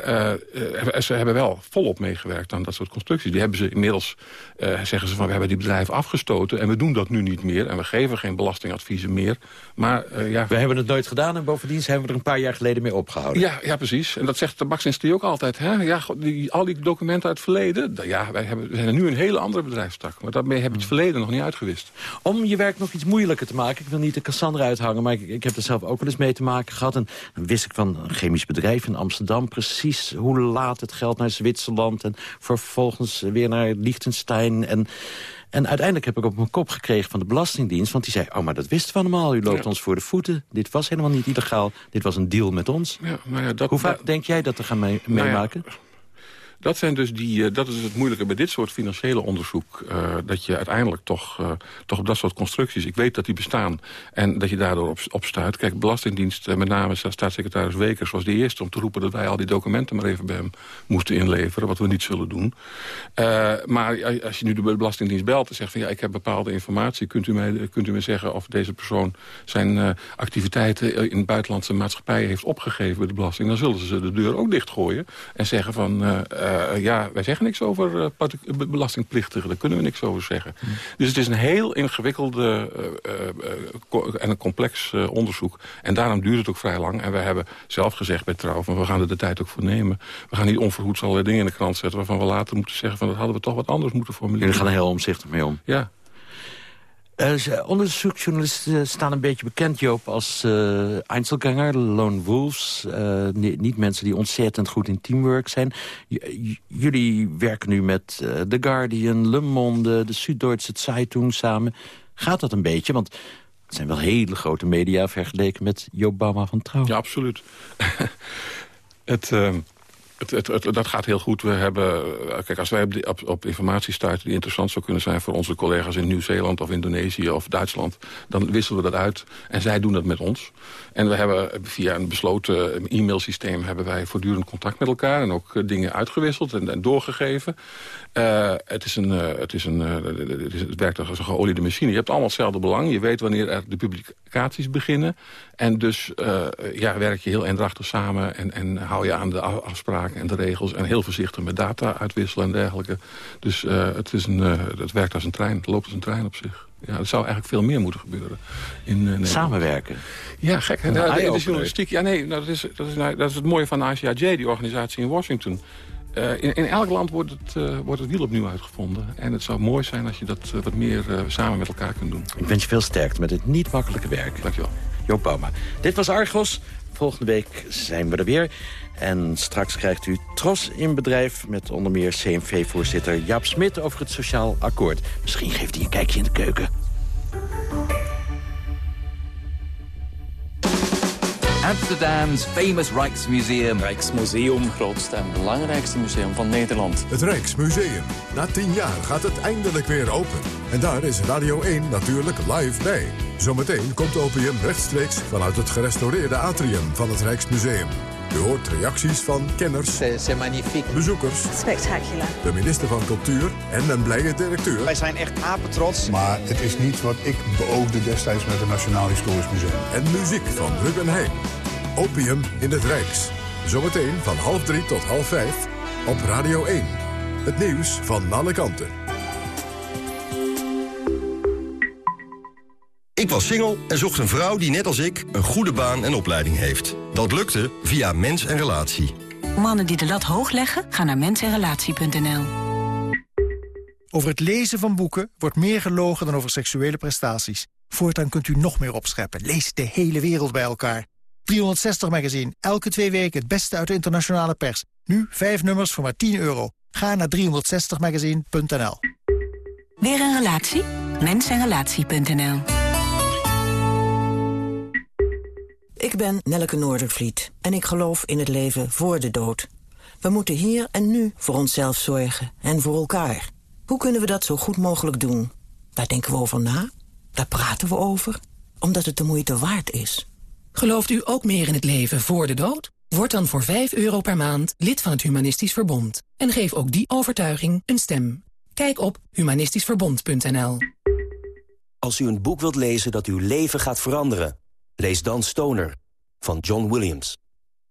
ze hebben wel volop meegewerkt aan dat soort constructies. Die hebben ze inmiddels, uh, zeggen ze van... we hebben die bedrijven afgestoten en we doen dat nu niet meer. En we geven geen belastingadviezen meer. Maar uh, ja...
We hebben het nooit gedaan en bovendien zijn we er een paar jaar geleden mee opgehouden.
Ja, ja precies. En dat zegt de tabaksindustrie ook altijd. Hè? Ja, die, al die documenten uit het verleden... Ja, wij hebben, we zijn nu een hele andere bedrijfstak. Maar daarmee heb je het hmm. verleden nog niet uitgewist.
Om je werk nog iets moeilijker te maken... ik wil niet de Cassandra uithangen... maar ik, ik heb er zelf ook wel eens mee te maken gehad. En dan wist ik van een chemisch bedrijf in Amsterdam... precies hoe laat het geld naar Zwitserland... en vervolgens weer naar Liechtenstein. En, en uiteindelijk heb ik op mijn kop gekregen van de Belastingdienst... want die zei, oh, maar dat wisten we allemaal. U loopt ons voor de voeten. Dit was helemaal niet illegaal. Dit was een deal met ons. Ja, nou ja, dat, Hoe vaak denk jij dat te gaan mee, nou meemaken?
Dat, zijn dus die, uh, dat is het moeilijke bij dit soort financiële onderzoek. Uh, dat je uiteindelijk toch, uh, toch op dat soort constructies... ik weet dat die bestaan en dat je daardoor op. Kijk, Belastingdienst, met name staatssecretaris Wekers... was de eerste om te roepen dat wij al die documenten maar even bij hem moesten inleveren. Wat we niet zullen doen. maar als je nu de Belastingdienst belt en zegt van... ja, ik heb bepaalde informatie, kunt u mij, kunt u mij zeggen... of deze persoon zijn activiteiten in buitenlandse maatschappijen heeft opgegeven bij de belasting... dan zullen ze de deur ook dichtgooien en zeggen van... Uh, ja, wij zeggen niks over uh, belastingplichtigen. Daar kunnen we niks over zeggen. Dus het is een heel ingewikkelde uh, en een complex onderzoek. En daarom duurt het ook vrij lang. En we hebben zelf gezegd bij Trouw... Van, we gaan er de tijd ook voor nemen. We gaan niet onverhoeds allerlei dingen in de krant zetten... waarvan we later moeten zeggen... van dat hadden we toch wat anders moeten formuleren.
Jullie gaan er heel omzichtig mee om.
Ja.
Uh, onderzoeksjournalisten staan een beetje bekend, Joop, als uh, Einzelganger, lone wolves. Uh, niet mensen die ontzettend goed in teamwork zijn. jullie werken nu met The Guardian, Le Monde, de Süddeutsche Zeitung samen. Gaat dat een beetje? Want het zijn wel hele grote media vergeleken met Joop Bauma van Trouw.
Ja, absoluut. het... Dat gaat heel goed. We hebben, eh, kijk, als wij op, op, informatie stuiten die interessant zou kunnen zijn... voor onze collega's in Nieuw-Zeeland of Indonesië of Duitsland... dan wisselen we dat uit en zij doen dat met ons. En we hebben via een besloten e-mailsysteem... hebben wij voortdurend contact met elkaar... en ook eh, dingen uitgewisseld en, en doorgegeven. Het, is een, het, is een, het werkt als een geoliede machine. Je hebt allemaal hetzelfde belang. Je weet wanneer er de publicaties beginnen. En dus ja, werk je heel eendrachtig samen... En, en hou je aan de afspraken en de regels... en heel voorzichtig met data uitwisselen en dergelijke. Dus het, is een, het werkt als een trein. Het loopt als een trein op zich. Ja, er zou eigenlijk veel meer moeten gebeuren. In,
Samenwerken?
Ja, gek. En, de, de journalistiek, ja, nee, dat is, dat, is, nou, dat is het mooie van de ICIJ, die organisatie in Washington. Uh, in, in, elk land wordt het, uh, wordt het wiel opnieuw uitgevonden. En het zou mooi zijn als je dat uh, wat meer samen met elkaar kunt doen.
Ik wens je veel sterkte met het niet makkelijke werk.
Dankjewel.
Joop Bauma. Dit was Argos. Volgende week zijn we er weer. En straks krijgt u Tros in bedrijf met onder meer CMV-voorzitter Jaap Smit over het Sociaal Akkoord. Misschien geeft hij een kijkje in de keuken.
Amsterdam's famous Rijksmuseum.
Rijksmuseum, grootste en belangrijkste museum van Nederland.
Het Rijksmuseum. Na tien jaar gaat het eindelijk weer open. En daar is Radio 1 natuurlijk live bij. Zometeen komt Opium rechtstreeks vanuit het gerestaureerde atrium van het Rijksmuseum. U hoort reacties van kenners,
C'est magnifique.
bezoekers,
spectaculair,
de minister van Cultuur en een blije directeur.
Wij zijn echt apetrots.
Maar het is niet wat ik beoogde destijds met het Nationaal Historisch Museum.
En muziek van Ruben Heijn. Opium in het Rijks. Zometeen van half drie tot half vijf op Radio 1. Het nieuws van alle kanten.
Ik was single en zocht een vrouw die net als ik een goede baan en opleiding heeft. Dat lukte via Mens en Relatie.
Mannen die de lat hoog leggen, gaan naar mensenrelatie.nl.
Over het lezen van boeken wordt meer gelogen dan over seksuele prestaties. Voortaan kunt u nog meer opscheppen. Lees de hele wereld bij elkaar. 360 Magazine. Elke twee weken het beste uit de internationale pers. Nu vijf nummers voor maar 10 euro. Ga naar 360magazine.nl.
Weer een relatie? Mensenrelatie.nl
Ik ben Nelleke Noordervliet en ik geloof in het leven voor de dood. We moeten hier en nu voor onszelf zorgen en voor elkaar.
Hoe kunnen we dat zo goed mogelijk doen? Daar denken we over na, daar praten we over, omdat het de moeite waard is.
Gelooft u ook meer in het leven voor de dood? Word dan voor 5 euro per maand lid van het Humanistisch Verbond. En geef ook die overtuiging een stem. Kijk op humanistischverbond.nl
Als u een boek wilt lezen dat uw leven gaat veranderen... lees dan Stoner van John Williams.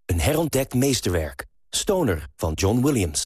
Een herontdekt meesterwerk. Stoner van John Williams.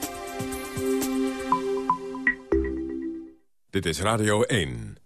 Dit is Radio 1.